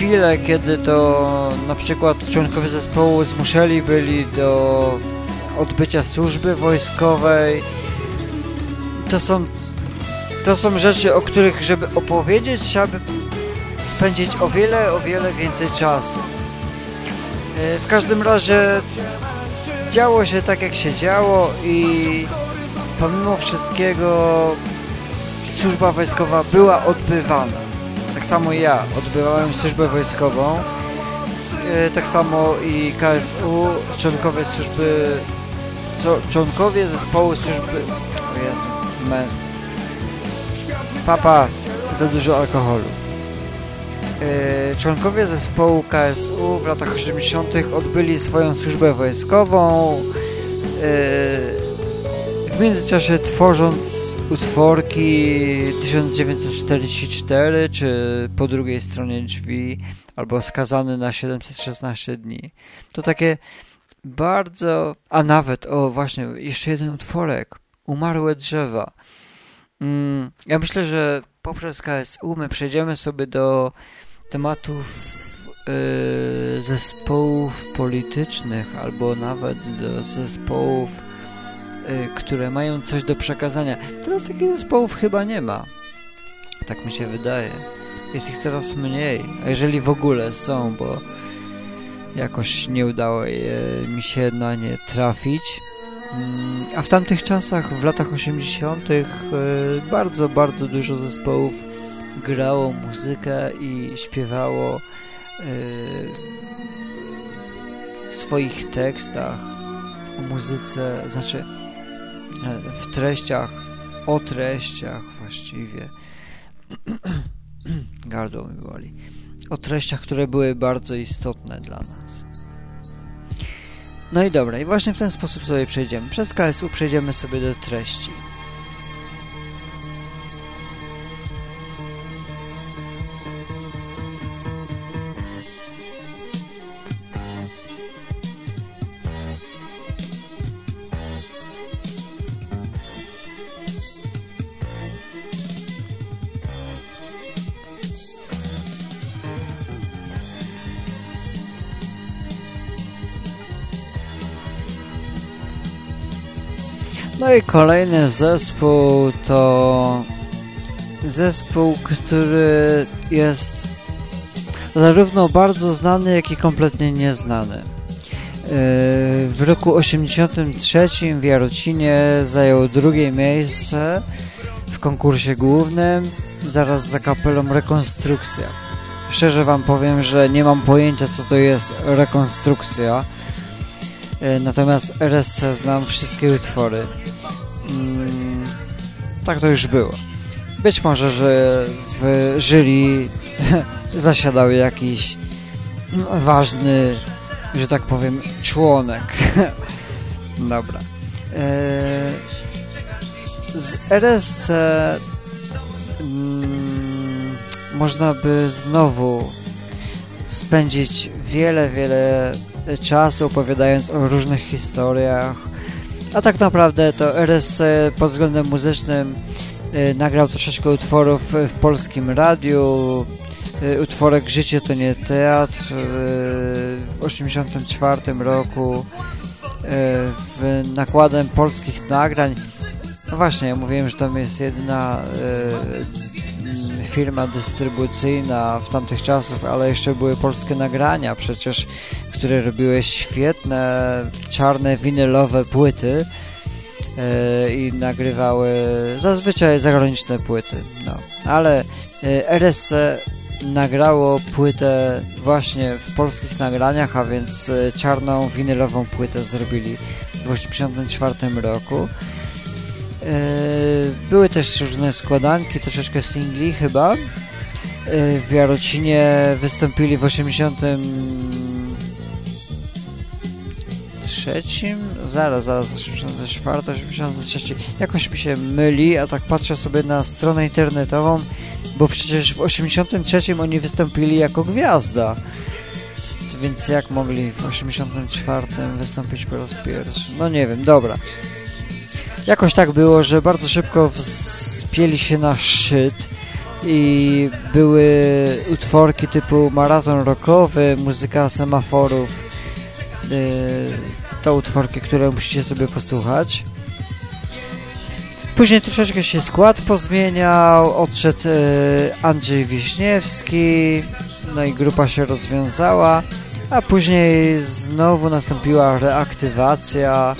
chwile, kiedy to na przykład członkowie zespołu zmuszeni byli do odbycia służby wojskowej. To są, to są rzeczy, o których, żeby opowiedzieć, trzeba by spędzić o wiele, o wiele więcej czasu. E, W każdym razie działo się tak, jak się działo i pomimo wszystkiego służba wojskowa była odbywana. Tak samo ja odbywałem służbę wojskową. E, Tak samo i KSU, członkowie służby, co, członkowie zespołu służby... O Jezu, me... Papa, za dużo alkoholu. E, Członkowie zespołu KSU w latach 80. odbyli swoją służbę wojskową. W międzyczasie tworząc utworki 1944 czy po drugiej stronie drzwi albo skazany na 716 dni. To takie bardzo... A nawet, o właśnie, jeszcze jeden utworek. Umarłe drzewa. Mm, ja myślę, że poprzez KSU my przejdziemy sobie do tematów yy, zespołów politycznych albo nawet do zespołów, które mają coś do przekazania. Teraz takich zespołów chyba nie ma. Tak mi się wydaje. Jest ich coraz mniej, a jeżeli w ogóle są, bo jakoś nie udało mi się na nie trafić. Mm, A w tamtych czasach, w latach 80., y, bardzo, bardzo dużo zespołów grało muzykę i śpiewało y, w swoich tekstach o muzyce, znaczy w treściach, o treściach właściwie. (clears throat) Gardło mi boli. O treściach, które były bardzo istotne dla nas. No i dobra, i właśnie w ten sposób sobie przejdziemy. Przez KSU przejdziemy sobie do treści. No i kolejny zespół to zespół, który jest zarówno bardzo znany, jak i kompletnie nieznany. Yy, W roku 83 w Jarocinie zajął drugie miejsce w konkursie głównym, zaraz za kapelą Rekonstrukcja. Szczerze Wam powiem, że nie mam pojęcia, co to jest rekonstrukcja. Yy, Natomiast RSC znam wszystkie utwory. Tak to już było. Być może, że w jury (laughs) zasiadał jakiś ważny, że tak powiem, członek. (laughs) Dobra. Eee, Z RSC mm, można by znowu spędzić wiele, wiele czasu opowiadając o różnych historiach, a tak naprawdę to RSC pod względem muzycznym y, nagrał troszeczkę utworów w polskim radiu. Y, utworek Życie to nie teatr w 84 roku w nakładem polskich nagrań. No właśnie, ja mówiłem, że tam jest jedna firma dystrybucyjna w tamtych czasach, ale jeszcze były polskie nagrania przecież, które robiły świetne czarne winylowe płyty e, i nagrywały zazwyczaj zagraniczne płyty. No. Ale e, RSC nagrało płytę właśnie w polskich nagraniach, a więc e, czarną winylową płytę zrobili w 1984 roku. Były też różne składanki, troszeczkę singli chyba. W Jarocinie wystąpili w 80 trzecim, zaraz, zaraz, 84, 83, jakoś mi się myli, a tak patrzę sobie na stronę internetową, bo przecież w 83 oni wystąpili jako gwiazda. Więc jak mogli w 84 wystąpić po raz pierwszy? No nie wiem, dobra. Jakoś tak było, że bardzo szybko wspięli się na szczyt i były utworki typu maraton rockowy, muzyka semaforów, yy, to utworki, które musicie sobie posłuchać. Później troszeczkę się skład pozmieniał, odszedł yy, Andrzej Wiśniewski, no i grupa się rozwiązała, a później znowu nastąpiła reaktywacja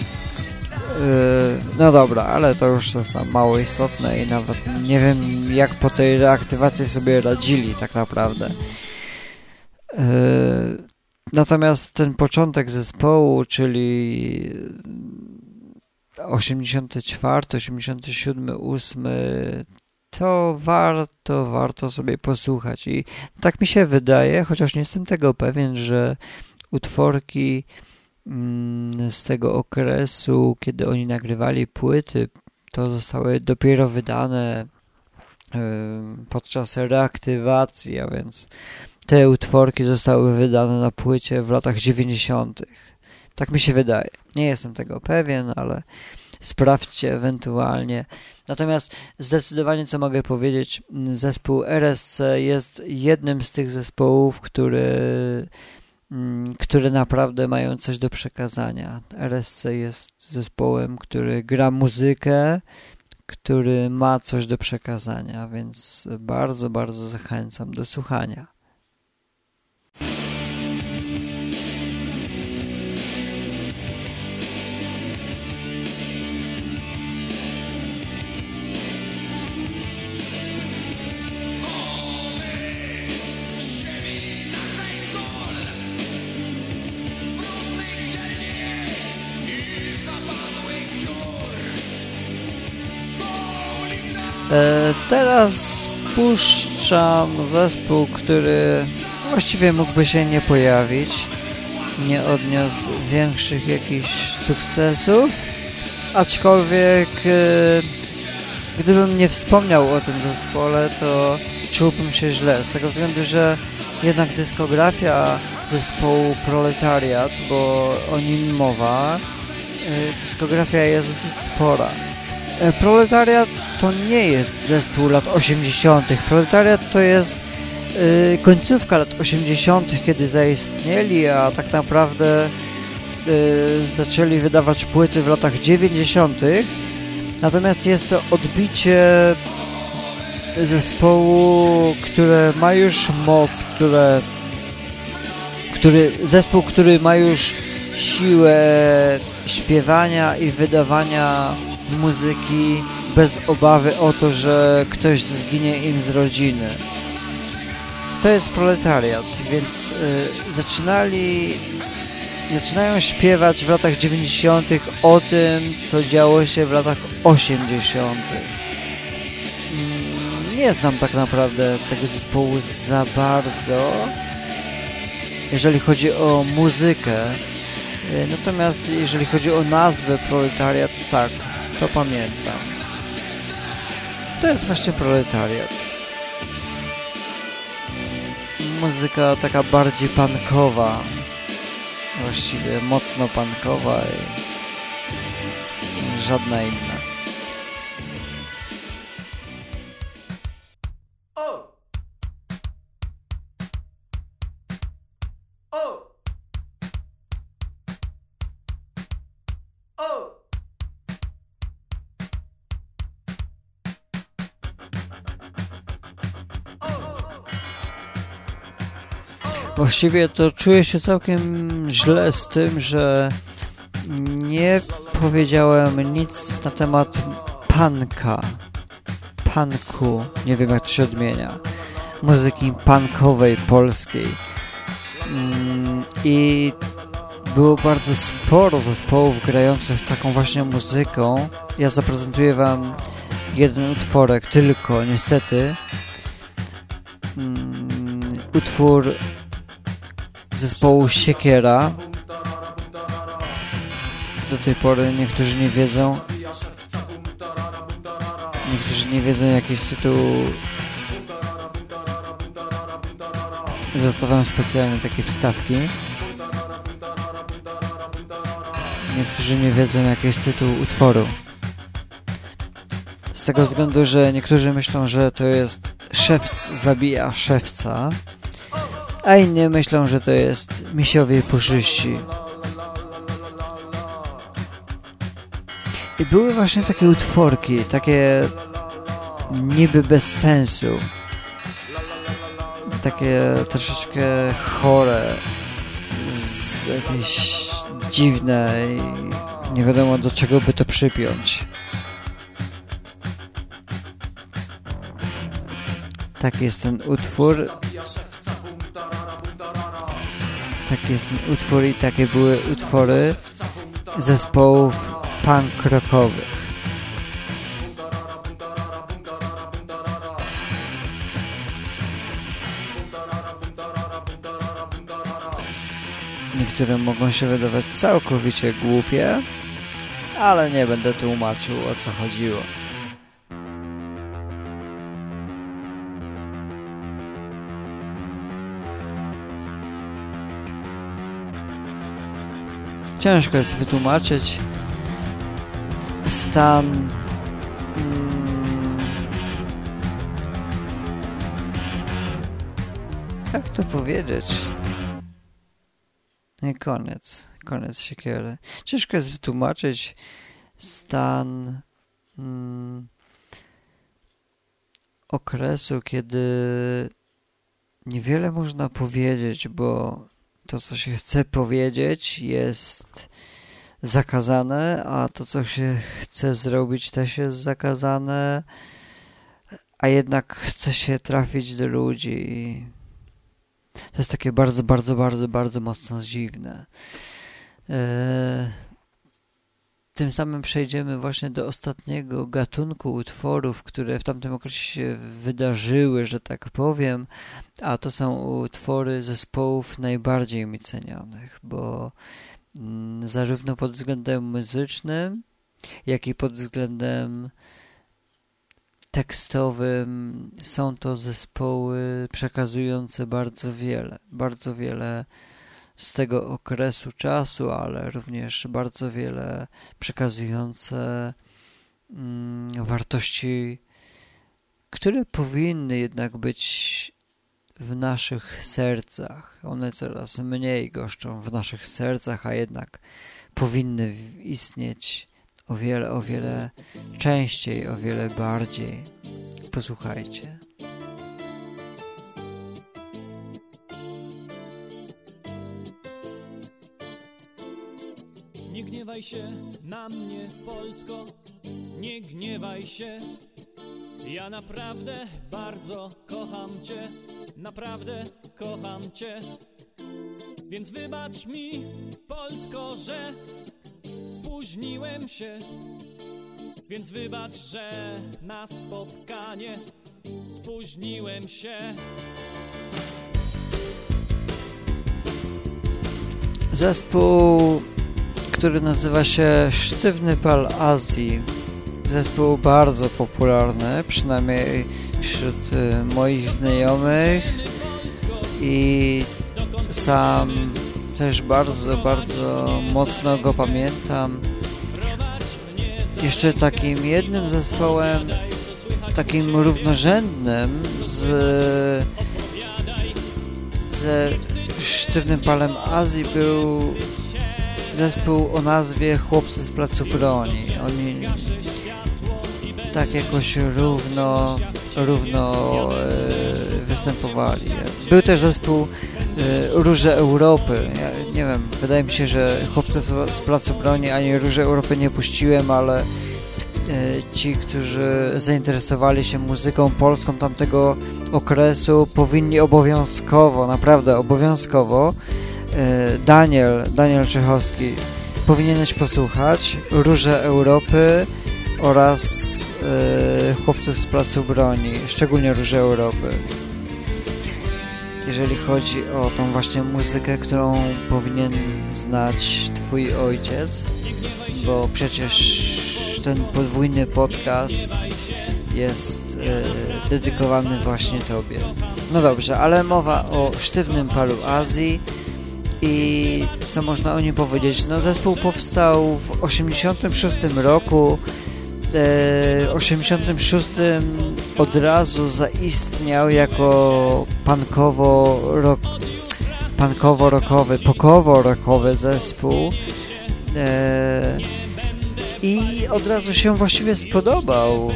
Yy, no dobra, ale to już jest mało istotne i nawet nie wiem jak po tej reaktywacji sobie radzili tak naprawdę. Natomiast ten początek zespołu, czyli 84, 87, 8 to warto, warto sobie posłuchać. I tak mi się wydaje, chociaż nie jestem tego pewien, że utworki Mm, z tego okresu, kiedy oni nagrywali płyty, to zostały dopiero wydane podczas reaktywacji, a więc te utworki zostały wydane na płycie w latach 90. Tak mi się wydaje. Nie jestem tego pewien, ale sprawdźcie ewentualnie. Natomiast zdecydowanie co mogę powiedzieć, zespół RSC jest jednym z tych zespołów, który Mm, które naprawdę mają coś do przekazania. RSC jest zespołem, który gra muzykę, który ma coś do przekazania, więc bardzo, bardzo zachęcam do słuchania. E, teraz puszczam zespół, który właściwie mógłby się nie pojawić. Nie odniósł większych jakichś sukcesów, aczkolwiek e, gdybym nie wspomniał o tym zespole, to czułbym się źle, z tego względu, że jednak dyskografia zespołu Proletariat, bo o nim mowa, e, dyskografia jest dosyć spora. E, proletariat to nie jest zespół lat 80. Proletariat to jest końcówka lat 80., kiedy zaistnieli, a tak naprawdę y, zaczęli wydawać płyty w latach 90. Natomiast jest to odbicie zespołu, które ma już moc, które, który, zespół, który ma już siłę śpiewania i wydawania muzyki bez obawy o to, że ktoś zginie im z rodziny. To jest proletariat, więc y, zaczynali zaczynają śpiewać w latach 90. o tym, co działo się w latach 80. Mm, nie znam tak naprawdę tego zespołu za bardzo, jeżeli chodzi o muzykę. Y, natomiast jeżeli chodzi o nazwę proletariat, tak, to pamiętam. To jest właśnie proletariat. Muzyka taka bardziej punkowa. Właściwie mocno punkowa i żadna inna. Właściwie to czuję się całkiem źle z tym, że nie powiedziałem nic na temat punka. Punku. Nie wiem jak to się odmienia. Muzyki punkowej polskiej. Mm, I było bardzo sporo zespołów grających taką właśnie muzyką. Ja zaprezentuję Wam jeden utworek tylko, niestety. Mm, utwór zespołu Siekiera. Do tej pory niektórzy nie wiedzą. Niektórzy nie wiedzą jaki jest tytuł. Zostawiam specjalnie takie wstawki. Niektórzy nie wiedzą jaki jest tytuł utworu. Z tego względu, że niektórzy myślą, że to jest szewc zabija szewca, a inni myślą, że to jest misiowie puszyści. I były właśnie takie utworki, takie niby bez sensu. Takie troszeczkę chore, z jakieś dziwne i nie wiadomo do czego by to przypiąć. Taki jest ten utwór. Taki jest ten utwór i takie były utwory zespołów punk rockowych. Niektóre mogą się wydawać całkowicie głupie, ale nie będę tłumaczył o co chodziło. Ciężko jest wytłumaczyć stan mm, jak to powiedzieć? Nie koniec koniec siekiery. Ciężko jest wytłumaczyć stan mm, okresu kiedy niewiele można powiedzieć bo to co się chce powiedzieć jest zakazane, a to, co się chce zrobić, też jest zakazane, a jednak chce się trafić do ludzi. To jest takie bardzo, bardzo, bardzo, bardzo mocno dziwne. Tym samym przejdziemy właśnie do ostatniego gatunku utworów, które w tamtym okresie się wydarzyły, że tak powiem, a to są utwory zespołów najbardziej mi cenionych, bo Mm, zarówno pod względem muzycznym, jak i pod względem tekstowym są to zespoły przekazujące bardzo wiele, bardzo wiele z tego okresu czasu, ale również bardzo wiele przekazujące mm, wartości, które powinny jednak być w naszych sercach. One coraz mniej goszczą w naszych sercach, a jednak powinny istnieć o wiele, o wiele częściej, o wiele bardziej. Posłuchajcie. Gniewaj się na mnie, Polsko, nie gniewaj się. Ja naprawdę bardzo kocham Cię naprawdę kocham Cię. Więc wybacz mi, Polsko, że spóźniłem się. Więc wybacz, że na spotkanie spóźniłem się. Zespół, który nazywa się Sztywny Pal Azji. Zespół bardzo popularny, przynajmniej wśród y, moich znajomych i sam też bardzo, bardzo mocno go pamiętam. Jeszcze takim jednym zespołem, takim równorzędnym z ze Sztywnym Palem Azji był zespół o nazwie Chłopcy z Placu Broni. Oni tak jakoś równo równo e, występowali. Był też zespół Róże Europy. Ja nie wiem, wydaje mi się, że chłopców z Placu Broni ani Róże Europy nie puściłem, ale ci, którzy zainteresowali się muzyką polską tamtego okresu, powinni obowiązkowo, naprawdę obowiązkowo, Daniel, Daniel Czechowski, powinieneś posłuchać Róże Europy oraz Chłopców z Placu Broni, szczególnie Róże Europy jeżeli chodzi o tą właśnie muzykę, którą powinien znać Twój ojciec, bo przecież ten podwójny podcast jest e, dedykowany właśnie Tobie. No dobrze, ale mowa o sztywnym palu Azji i co można o nim powiedzieć? No zespół powstał w 86 roku w 86 od razu zaistniał jako punkowo rock, punkowo-rockowy, pokowo-rockowy zespół e, i od razu się właściwie spodobał.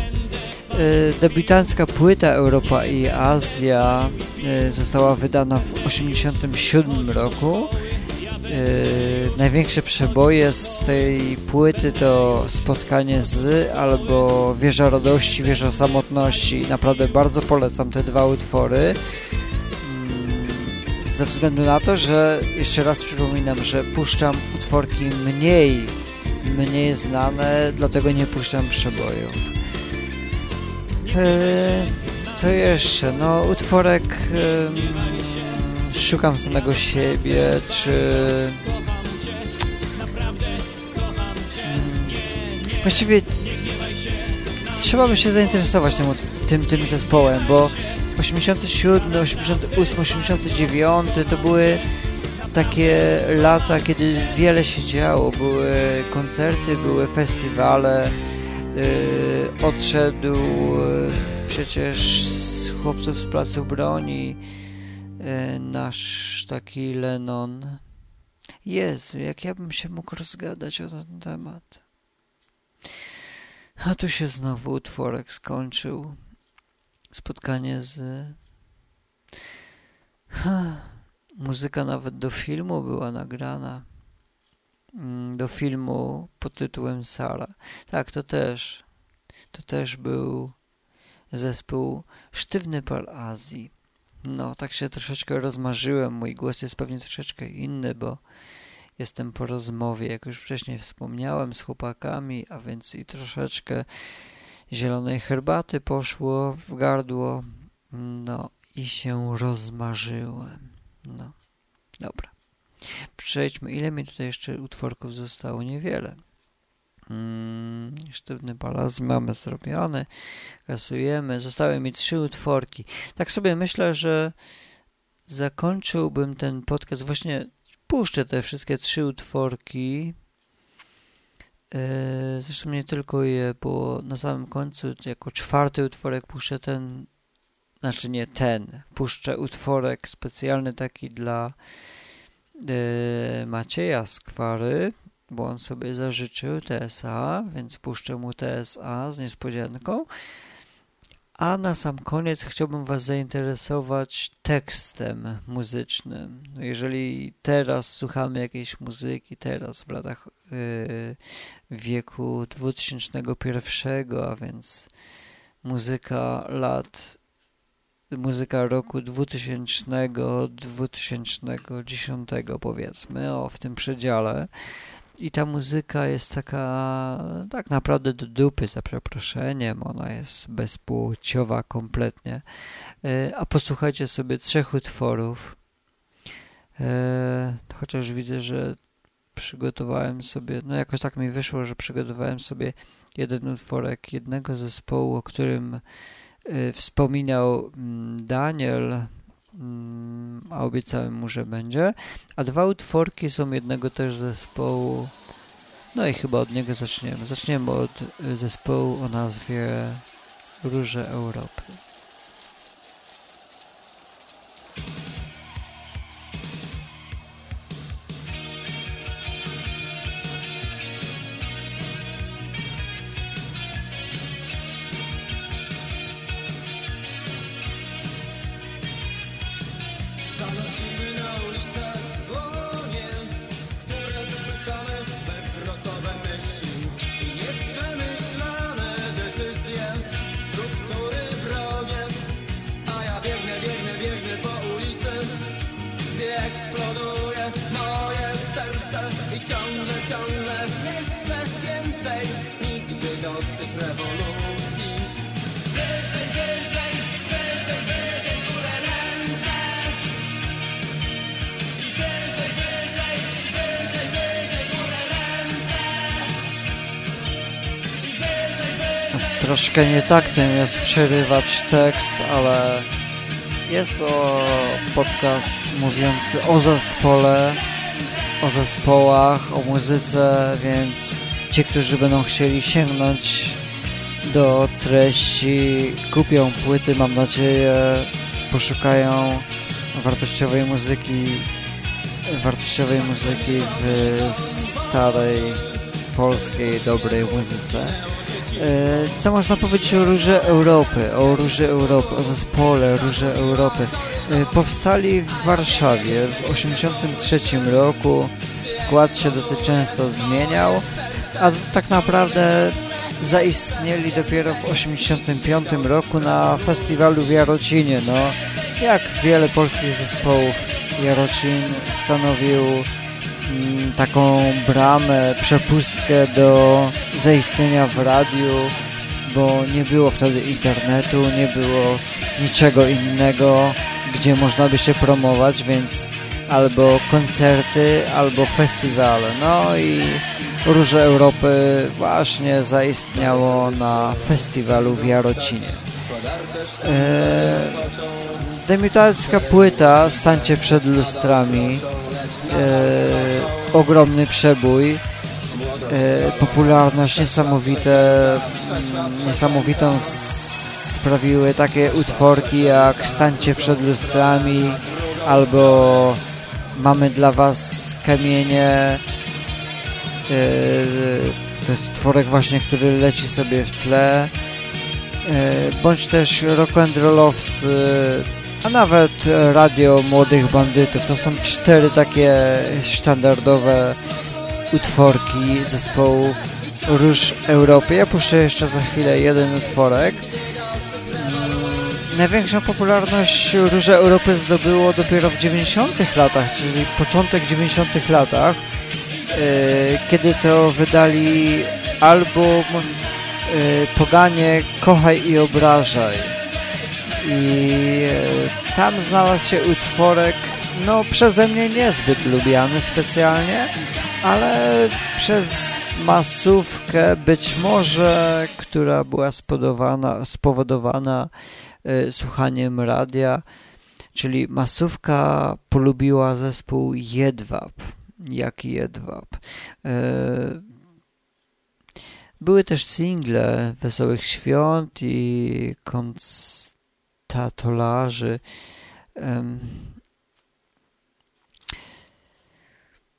E, debiutancka płyta Europa i Azja e, została wydana w 87 roku Yy, największe przeboje z tej płyty to Spotkanie z albo Wieża Radości, Wieża Samotności. Naprawdę bardzo polecam te dwa utwory. Yy, ze względu na to, że jeszcze raz przypominam, że puszczam utworki mniej, mniej znane, dlatego nie puszczam przebojów. Yy, co jeszcze? No, utworek szukam samego siebie, czy... Hmm, właściwie trzeba by się zainteresować tym, tym, tym zespołem, bo 87, 88, 89 to były takie lata, kiedy wiele się działo. Były koncerty, były festiwale. Yy, odszedł yy, przecież z chłopców z Placu Broni E, nasz taki Lennon. Jezu, jak ja bym się mógł rozgadać o ten temat. A tu się znowu utworek skończył. Spotkanie z... Ha, muzyka nawet do filmu była nagrana. Mm, do filmu pod tytułem Sara. Tak, to też. To też był zespół Sztywny Pal Azji. No, tak się troszeczkę rozmarzyłem. Mój głos jest pewnie troszeczkę inny, bo jestem po rozmowie, jak już wcześniej wspomniałem, z chłopakami, a więc i troszeczkę zielonej herbaty poszło w gardło. No i się rozmarzyłem. No, dobra. Przejdźmy. Ile mi tutaj jeszcze utworków zostało? Niewiele. Hmm, sztywny balans mamy zrobiony, kasujemy. Zostały mi trzy utworki. Tak sobie myślę, że zakończyłbym ten podcast. Właśnie puszczę te wszystkie trzy utworki. E, zresztą nie tylko je, bo na samym końcu, jako czwarty utworek, puszczę ten, znaczy nie ten, puszczę utworek specjalny taki dla Macieja Skwary bo on sobie zażyczył TSA, więc puszczę mu TSA z niespodzianką. A na sam koniec chciałbym Was zainteresować tekstem muzycznym. Jeżeli teraz słuchamy jakiejś muzyki, teraz w latach yy, wieku 2001, a więc muzyka lat, muzyka roku 2000-2010 powiedzmy, o w tym przedziale, i ta muzyka jest taka tak naprawdę do dupy, za przeproszeniem. Ona jest bezpłciowa kompletnie. E, a posłuchajcie sobie trzech utworów. E, chociaż widzę, że przygotowałem sobie, no jakoś tak mi wyszło, że przygotowałem sobie jeden utworek jednego zespołu, o którym wspominał mm, Daniel Mm, a obiecałem mu, że będzie. A dwa utworki są jednego też zespołu. No i chyba od niego zaczniemy. Zaczniemy od y, zespołu o nazwie Róże Europy. Troszkę nie taktem jest przerywać tekst, ale jest to podcast mówiący o zespole, o zespołach, o muzyce, więc ci, którzy będą chcieli sięgnąć do treści, kupią płyty, mam nadzieję, poszukają wartościowej muzyki, wartościowej muzyki w starej polskiej, dobrej muzyce. E, Co można powiedzieć o Róże Europy, o Róży Europy, o zespole Róże Europy? E, Powstali w Warszawie w 1983 roku. Skład się dosyć często zmieniał, a tak naprawdę zaistnieli dopiero w 1985 roku na festiwalu w Jarocinie. No, jak wiele polskich zespołów, Jarocin stanowił taką bramę, przepustkę do zaistnienia w radiu, bo nie było wtedy internetu, nie było niczego innego, gdzie można by się promować, więc albo koncerty, albo festiwale. No i Róże Europy właśnie zaistniało na festiwalu w Jarocinie. Eee, debiutancka płyta Stańcie przed lustrami e, ogromny przebój. E, popularność niesamowite niesamowitą sprawiły takie utworki jak Stańcie przed lustrami albo Mamy dla was kamienie. E, to jest utworek właśnie, który leci sobie w tle. E, bądź też rock'n'rollowcy a nawet radio młodych bandytów. To są cztery takie standardowe utworki zespołu Róż Europy. Ja puszczę jeszcze za chwilę jeden utworek. Mm, Największą popularność Róże Europy zdobyło dopiero w 90 latach, czyli początek 90 latach, e, kiedy to wydali album e, Poganie, kochaj i obrażaj i e, tam znalazł się utworek, no przeze mnie niezbyt lubiany specjalnie, ale przez masówkę być może, która była spowodowana, spowodowana e, słuchaniem radia, czyli masówka polubiła zespół Jedwab. Jaki Jedwab? E, były też single Wesołych Świąt i konstatolarzy. Em,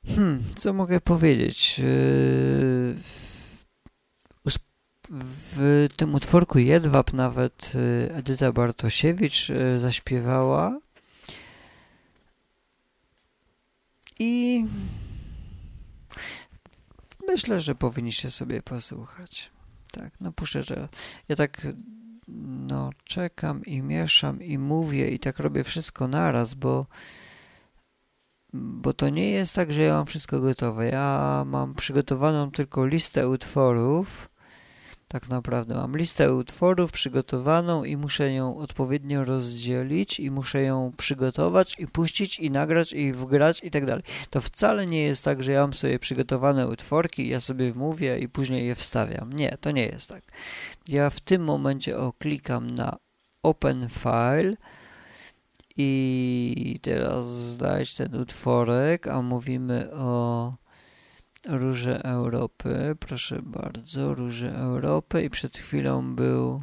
Hmm, co mogę powiedzieć? Yy, w- tym utworku Jedwab nawet y, Edyta Bartosiewicz y, zaśpiewała i myślę, że powinniście sobie posłuchać. Tak, no puszczę, że ja tak no czekam i mieszam i mówię i tak robię wszystko naraz, bo bo to nie jest tak, że ja mam wszystko gotowe. Ja mam przygotowaną tylko listę utworów. Tak naprawdę mam listę utworów przygotowaną i muszę ją odpowiednio rozdzielić i muszę ją przygotować i puścić i nagrać i wgrać i tak dalej. To wcale nie jest tak, że ja mam sobie przygotowane utworki, ja sobie mówię i później je wstawiam. Nie, to nie jest tak. Ja w tym momencie o klikam na Open File i teraz znajdź ten utworek, a mówimy o Róże Europy. Proszę bardzo, Róże Europy i przed chwilą był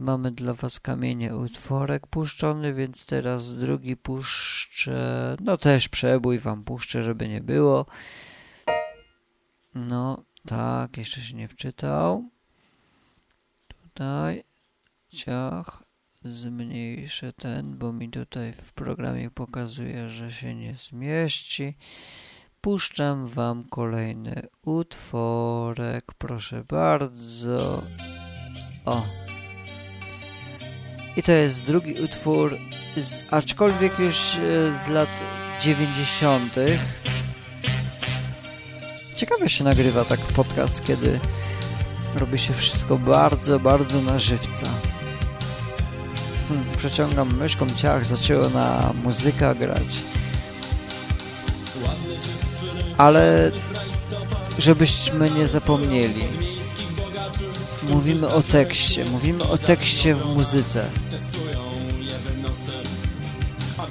Mamy dla Was kamienie utworek puszczony, więc teraz drugi puszczę, no też przebój Wam puszczę, żeby nie było. No, tak, jeszcze się nie wczytał. Tutaj, ciach, zmniejszę ten, bo mi tutaj w programie pokazuje, że się nie zmieści. Puszczam Wam kolejny utworek, proszę bardzo. O. I to jest drugi utwór, z, aczkolwiek już e, z lat 90. Ciekawie się nagrywa tak podcast, kiedy robi się wszystko bardzo, bardzo na żywca. Hmm, przeciągam myszką ciach, zaczęło na muzyka grać. Ale żebyśmy nie zapomnieli. Mówimy o tekście, mówimy o tekście w muzyce. A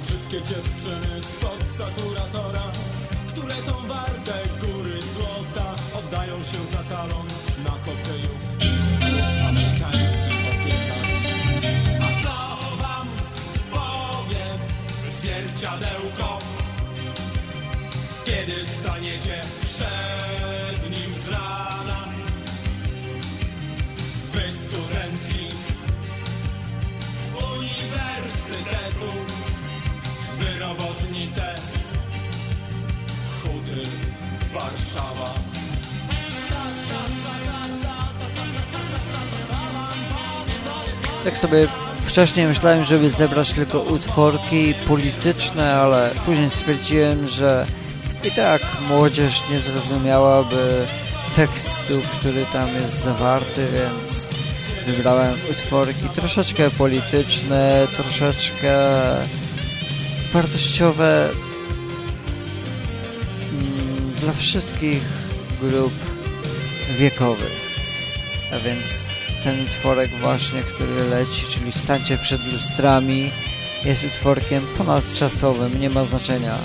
Kiedy staniecie przed nim z rana Wy studentki uniwersytetu Wy robotnice Chudy Warszawa. Tak sobie wcześniej myślałem, żeby zebrać tylko utworki polityczne, ale później stwierdziłem, że i tak młodzież nie zrozumiałaby tekstu, który tam jest zawarty, więc wybrałem utworki troszeczkę polityczne, troszeczkę wartościowe mm, dla wszystkich grup wiekowych. A więc ten utworek właśnie, który leci, czyli Stańcie przed lustrami, jest utworkiem ponadczasowym. Nie ma znaczenia,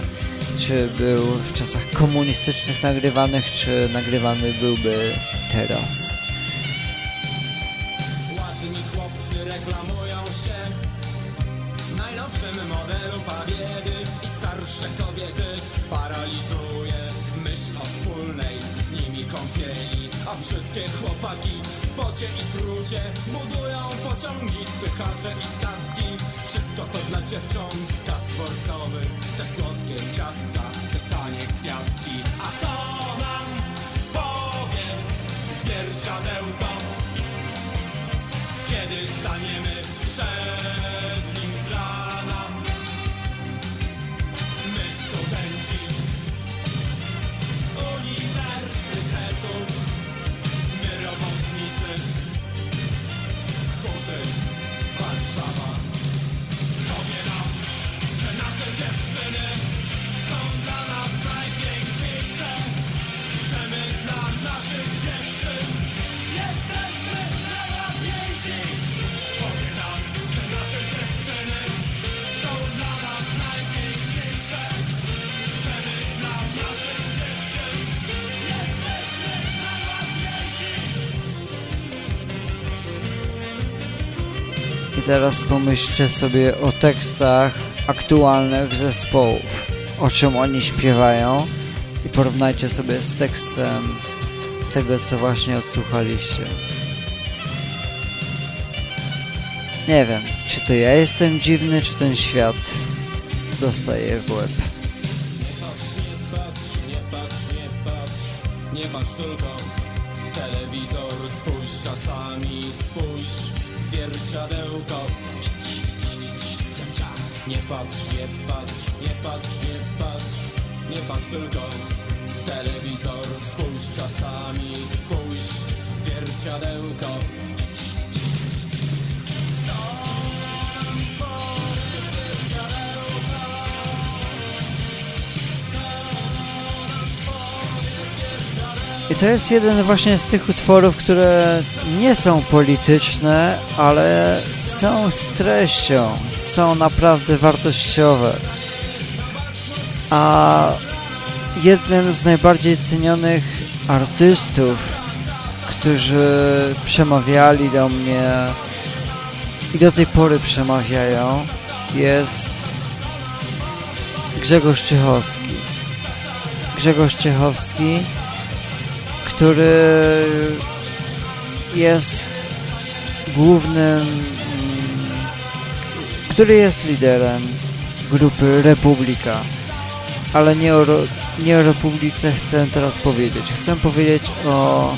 czy był w czasach komunistycznych nagrywanych, czy nagrywany byłby teraz. Ładni chłopcy reklamują się Najnowszym modelu pabiedy I starsze kobiety paraliżuje Myśl o wspólnej z nimi kąpieli A brzydkie chłopaki w pocie i trudzie Budują pociągi, spychacze i statki to dla dziewcząt z dworcowych. Te słodkie ciastka, te tanie kwiatki. A co nam powie zwierciadełko? Kiedy staniemy przed że nasze teraz pomyślcie sobie o tekstach aktualnych zespołów, o czym oni śpiewają i porównajcie sobie z tekstem tego, co właśnie odsłuchaliście. Nie wiem, czy to ja jestem dziwny, czy ten świat dostaje w łeb. Nie patrz, nie patrz, nie patrz, nie patrz tylko w telewizor, spójrz czasami, spójrz zwierciadełko. Nie patrz, nie patrz, nie patrz, nie patrz, nie patrz tylko w telewizor, spójrz czasami, spójrz zwierciadełko. To jest jeden właśnie z tych utworów, które nie są polityczne, ale są z treścią, są naprawdę wartościowe. A jednym z najbardziej cenionych artystów, którzy przemawiali do mnie i do tej pory przemawiają, jest Grzegorz Czychowski. Grzegorz Czychowski który jest głównym, mm, który jest liderem grupy Republika. Ale nie o, nie o Republice chcę teraz powiedzieć. Chcę powiedzieć o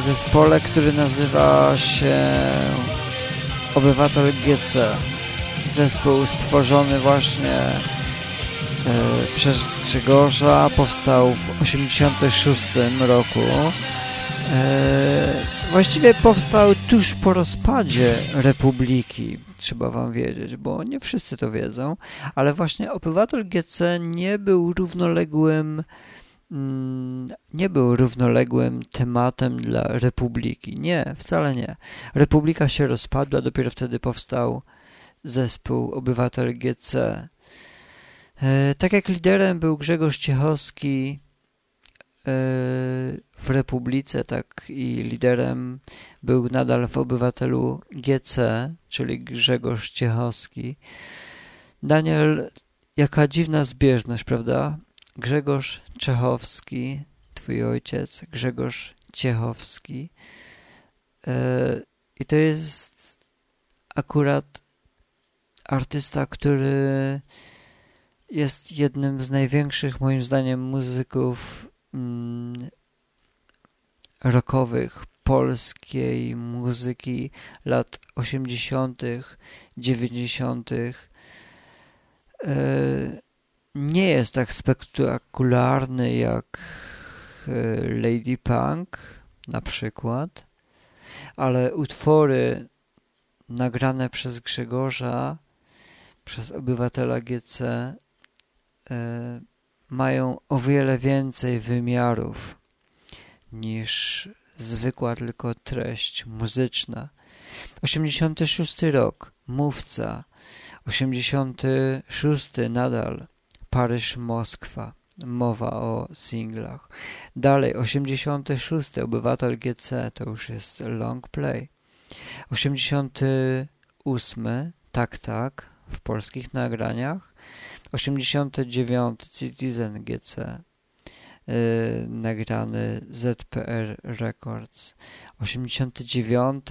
zespole, który nazywa się Obywatel GC. Zespół stworzony właśnie przez Grzegorza powstał w 1986 roku. E, Właściwie powstał tuż po rozpadzie Republiki, trzeba wam wiedzieć, bo nie wszyscy to wiedzą, ale właśnie obywatel GC nie był równoległym mm, nie był równoległym tematem dla Republiki. Nie, wcale nie. Republika się rozpadła, dopiero wtedy powstał zespół Obywatel GC. E, tak jak liderem był Grzegorz Ciechowski, w Republice, tak i liderem był nadal w obywatelu GC, czyli Grzegorz Ciechowski. Daniel, jaka dziwna zbieżność, prawda? Grzegorz Czechowski, twój ojciec, Grzegorz Ciechowski. E, I to jest akurat artysta, który jest jednym z największych, moim zdaniem, muzyków mm, rockowych polskiej muzyki lat 80., 90. E, nie jest tak spektakularny jak e, Lady Punk na przykład, ale utwory nagrane przez Grzegorza, przez obywatela GC mają o wiele więcej wymiarów niż zwykła tylko treść muzyczna. 86 rok, Mówca. 86 nadal, Paryż, Moskwa. Mowa o singlach. Dalej, 86 Obywatel GC, to już jest long play. 88 Tak, tak, w polskich nagraniach. 89 Citizen GC, Y, nagrany ZPR Records. 89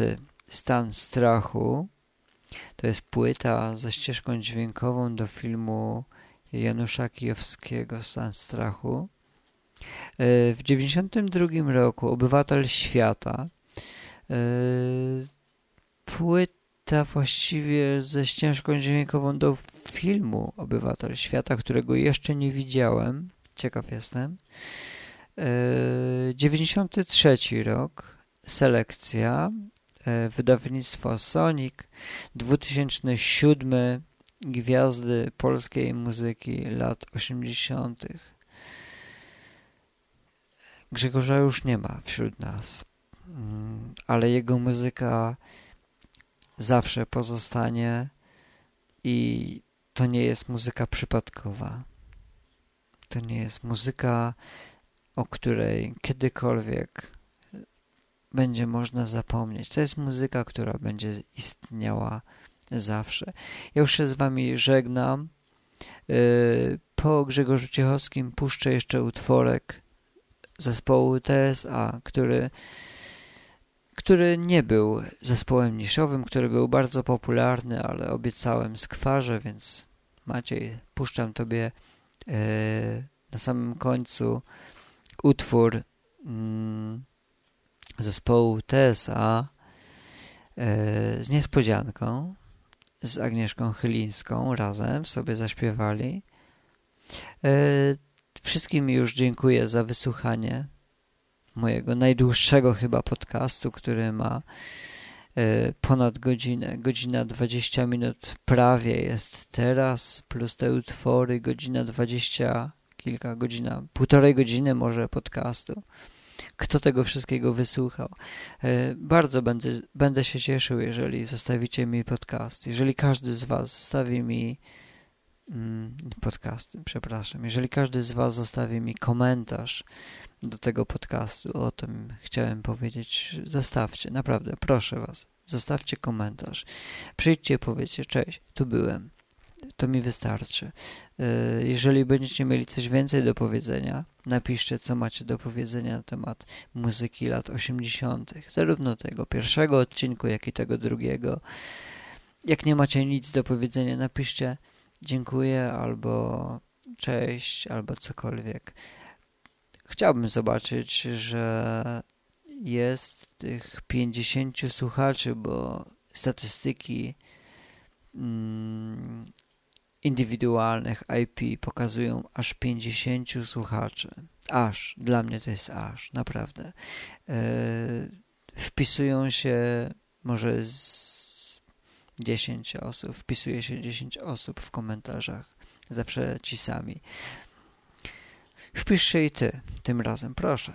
Stan Strachu to jest płyta ze ścieżką dźwiękową do filmu Janusza Kijowskiego Stan Strachu. Y, w 92 roku Obywatel Świata y, płyta właściwie ze ścieżką dźwiękową do filmu Obywatel Świata, którego jeszcze nie widziałem Ciekaw jestem. 93 e, rok, selekcja, e, wydawnictwo Sonic, 2007 gwiazdy polskiej muzyki lat 80. Grzegorza już nie ma wśród nas, mm, ale jego muzyka zawsze pozostanie i to nie jest muzyka przypadkowa. To nie jest muzyka, o której kiedykolwiek będzie można zapomnieć. To jest muzyka, która będzie istniała zawsze. Ja już się z wami żegnam. Y, po Grzegorzu Ciechowskim puszczę jeszcze utworek zespołu TSA, który, który nie był zespołem niszowym, który był bardzo popularny, ale obiecałem skwarze, więc Maciej, puszczam tobie E, na samym końcu utwór mm, zespołu TSA e, z niespodzianką, z Agnieszką Chylińską razem sobie zaśpiewali. E, wszystkim już dziękuję za wysłuchanie mojego najdłuższego chyba podcastu, który ma E, ponad godzinę. Godzina 20 minut prawie jest teraz, plus te utwory, godzina 20, kilka godzina, półtorej godziny może podcastu. Kto tego wszystkiego wysłuchał? E, bardzo będę, będę się cieszył, jeżeli zostawicie mi podcast. Jeżeli każdy z Was zostawi mi podcasty, przepraszam. Jeżeli każdy z Was zostawi mi komentarz do tego podcastu. O tym chciałem powiedzieć. Zostawcie, naprawdę, proszę Was, zostawcie komentarz. Przyjdźcie, powiedzcie, cześć, tu byłem. To mi wystarczy. E, jeżeli będziecie mieli coś więcej do powiedzenia, napiszcie, co macie do powiedzenia na temat muzyki lat 80., zarówno tego pierwszego odcinku, jak i tego drugiego. Jak nie macie nic do powiedzenia, napiszcie dziękuję albo cześć albo cokolwiek. Chciałbym zobaczyć, że jest tych 50 słuchaczy, bo statystyki mm, indywidualnych IP pokazują aż 50 słuchaczy. Aż, dla mnie to jest aż, naprawdę. Yy, wpisują się może z 10 osób, wpisuje się 10 osób w komentarzach, zawsze ci sami. Wpisz się i ty, tym razem proszę.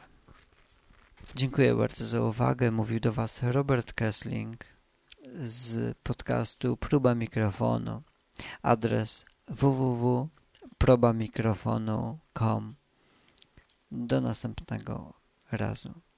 Dziękuję bardzo za uwagę. Mówił do Was Robert Kessling z podcastu Próba Mikrofonu. Adres www.probamikrofonu.com. Do następnego razu.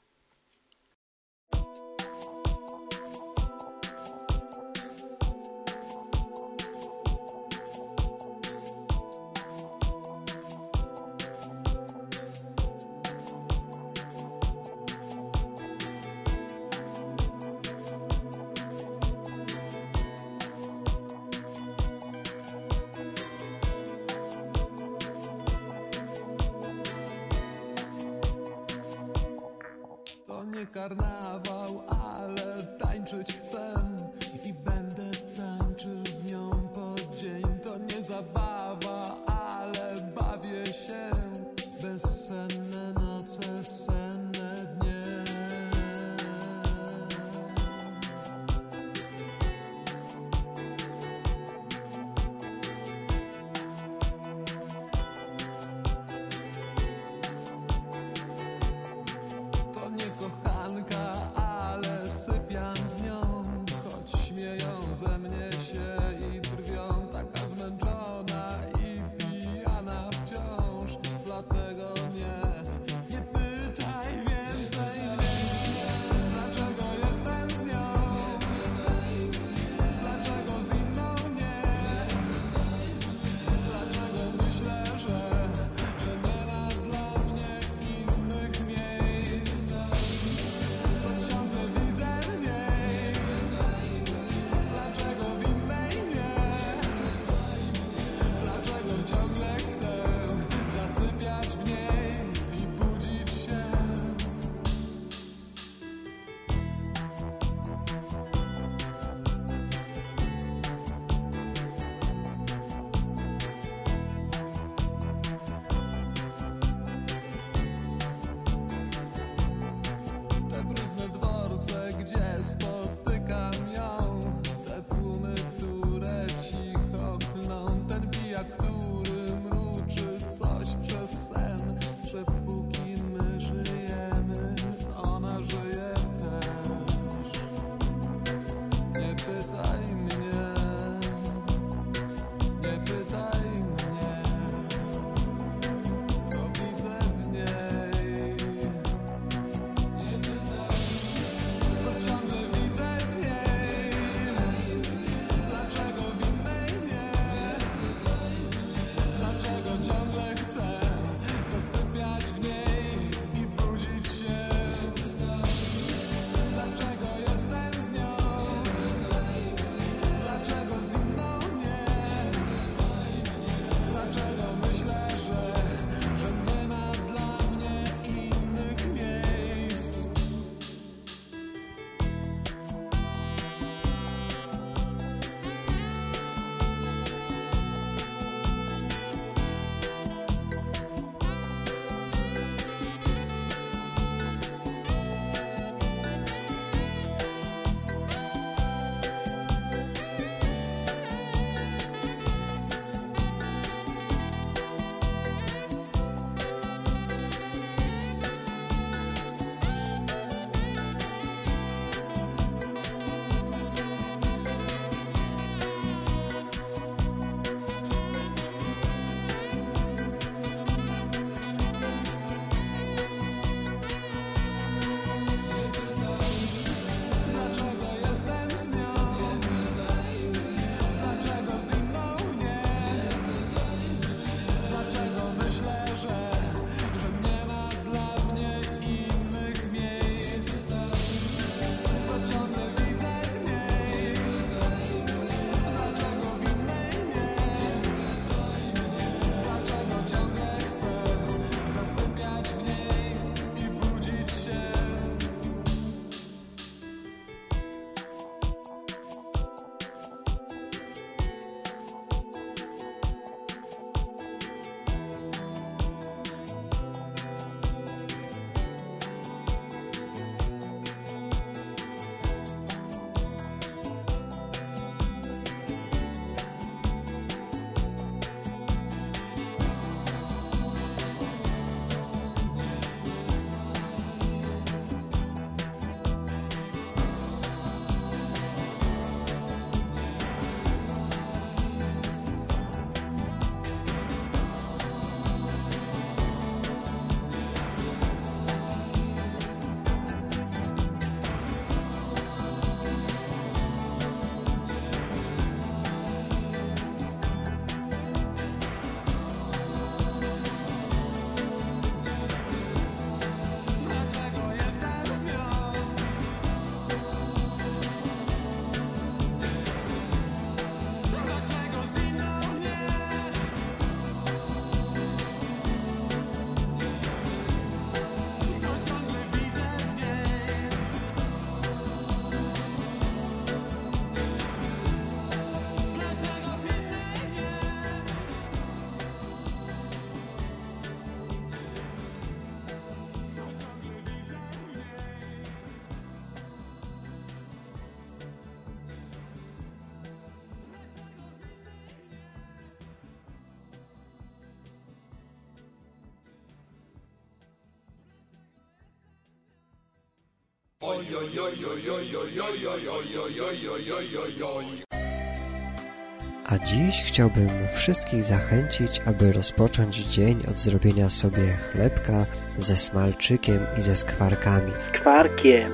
A dziś chciałbym wszystkich zachęcić, aby rozpocząć dzień od zrobienia sobie chlebka ze smalczykiem i ze skwarkami. Kwarkiem.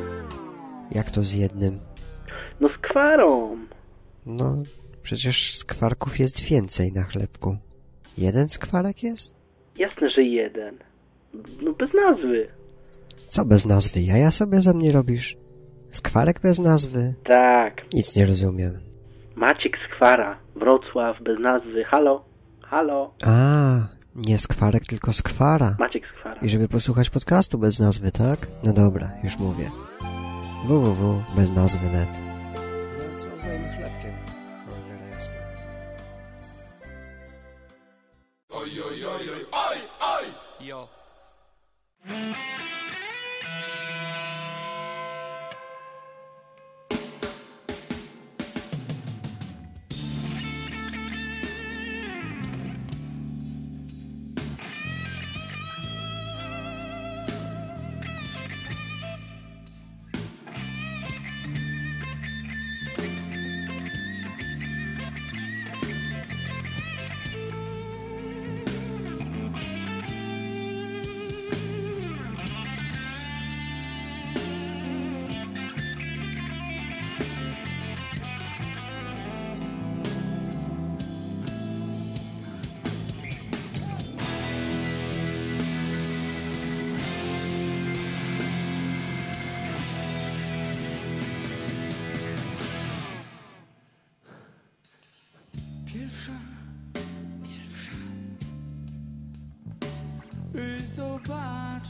Jak to z jednym? No z kwarą. No, przecież skwarków jest więcej na chlebku. Jeden skwarek jest? Jasne, że jeden. No bez nazwy. Co bez nazwy? Jaja sobie ze mnie robisz? Skwarek bez nazwy? Tak. Nic nie rozumiem. Maciek z Kwara. Wrocław bez nazwy. Halo? Halo? A, nie skwarek, tylko skwara. Maciek z Kwara. I żeby posłuchać podcastu bez nazwy, tak? No dobra, już mówię. www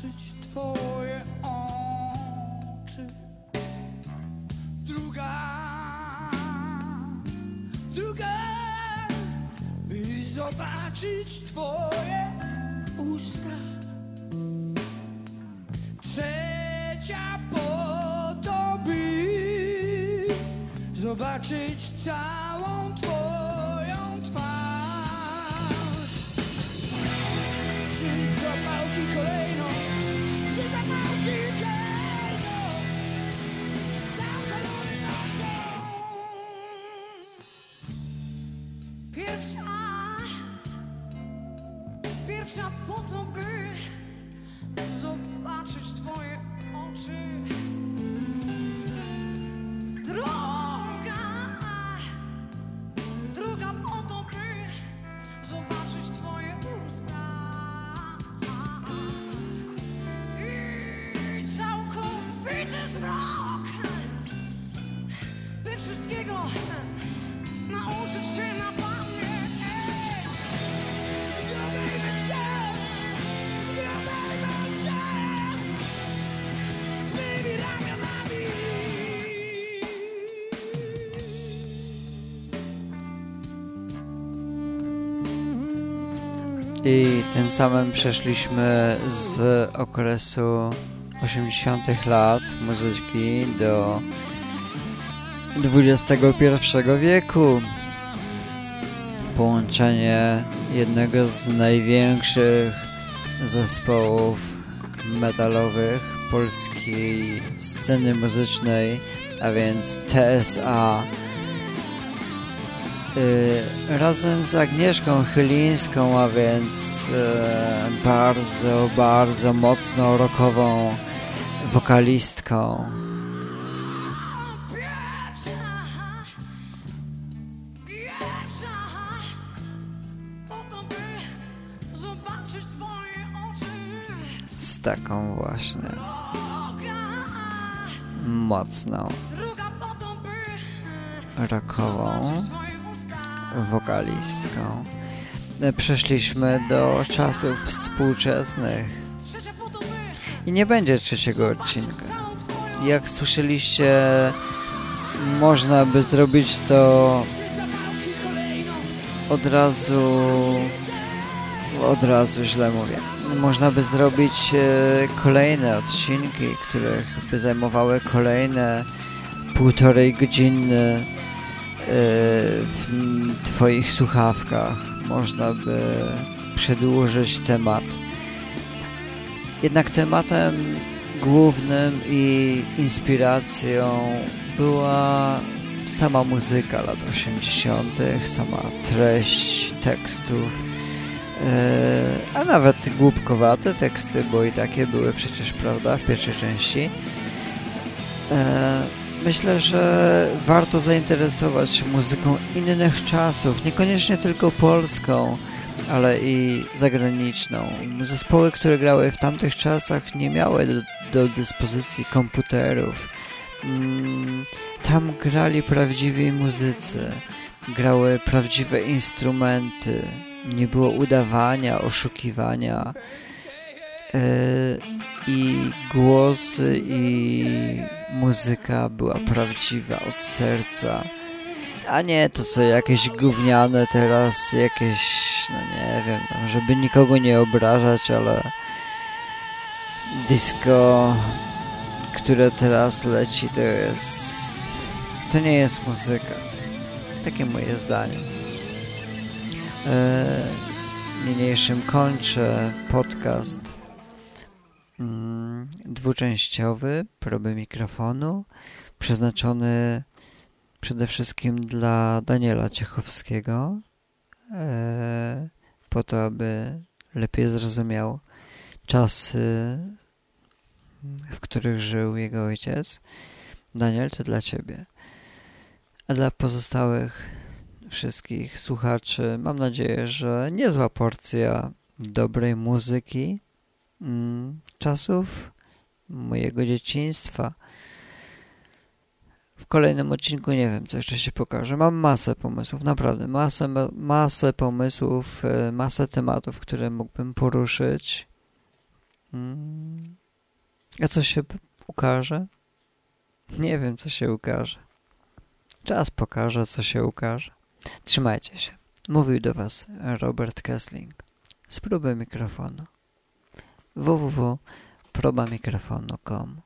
zobaczyć twoje oczy. Druga, druga By zobaczyć twoje usta. Trzecia po to, by zobaczyć całą tym samym przeszliśmy z okresu 80. lat muzyki do XXI wieku. Połączenie jednego z największych zespołów metalowych polskiej sceny muzycznej, a więc TSA razem z Agnieszką Chylińską, a więc y, bardzo, bardzo mocno rockową wokalistką. Z taką właśnie mocną rockową. Wokalistką. Przeszliśmy do czasów współczesnych i nie będzie trzeciego odcinka. Jak słyszeliście, można by zrobić to od razu od razu źle mówię. Można by zrobić e, kolejne odcinki, które by zajmowały kolejne półtorej godziny w twoich słuchawkach. Można by przedłużyć temat. Jednak tematem głównym i inspiracją była sama muzyka lat 80., sama treść tekstów, e, a nawet głupkowate teksty, bo i takie były przecież, prawda, w pierwszej części. Myślę, że warto zainteresować się muzyką innych czasów, niekoniecznie tylko polską, ale i zagraniczną. Zespoły, które grały w tamtych czasach nie miały do, do dyspozycji komputerów. Mm, tam grali prawdziwi muzycy, grały prawdziwe instrumenty, nie było udawania, oszukiwania. Yy, I głosy, i muzyka była prawdziwa od serca a nie to co jakieś gówniane teraz, jakieś, no nie wiem, żeby nikogo nie obrażać, ale disco, które teraz leci, to jest, to nie jest muzyka. Takie moje zdanie. E, niniejszym kończę podcast dwuczęściowy, próby mikrofonu, przeznaczony przede wszystkim dla Daniela Ciechowskiego, e, po to, aby lepiej zrozumiał czasy, w których żył jego ojciec. Daniel, to dla Ciebie. A dla pozostałych wszystkich słuchaczy mam nadzieję, że niezła porcja dobrej muzyki mm, czasów mojego dzieciństwa w kolejnym odcinku nie wiem, co jeszcze się pokaże. Mam masę pomysłów, naprawdę, masę, masę pomysłów, e, masę tematów, które mógłbym poruszyć. Mm. A co się ukaże? Nie wiem, co się ukaże. Czas pokaże, co się ukaże. Trzymajcie się. Mówił do Was Robert Kessling z próby mikrofonu www.probamikrofonu.com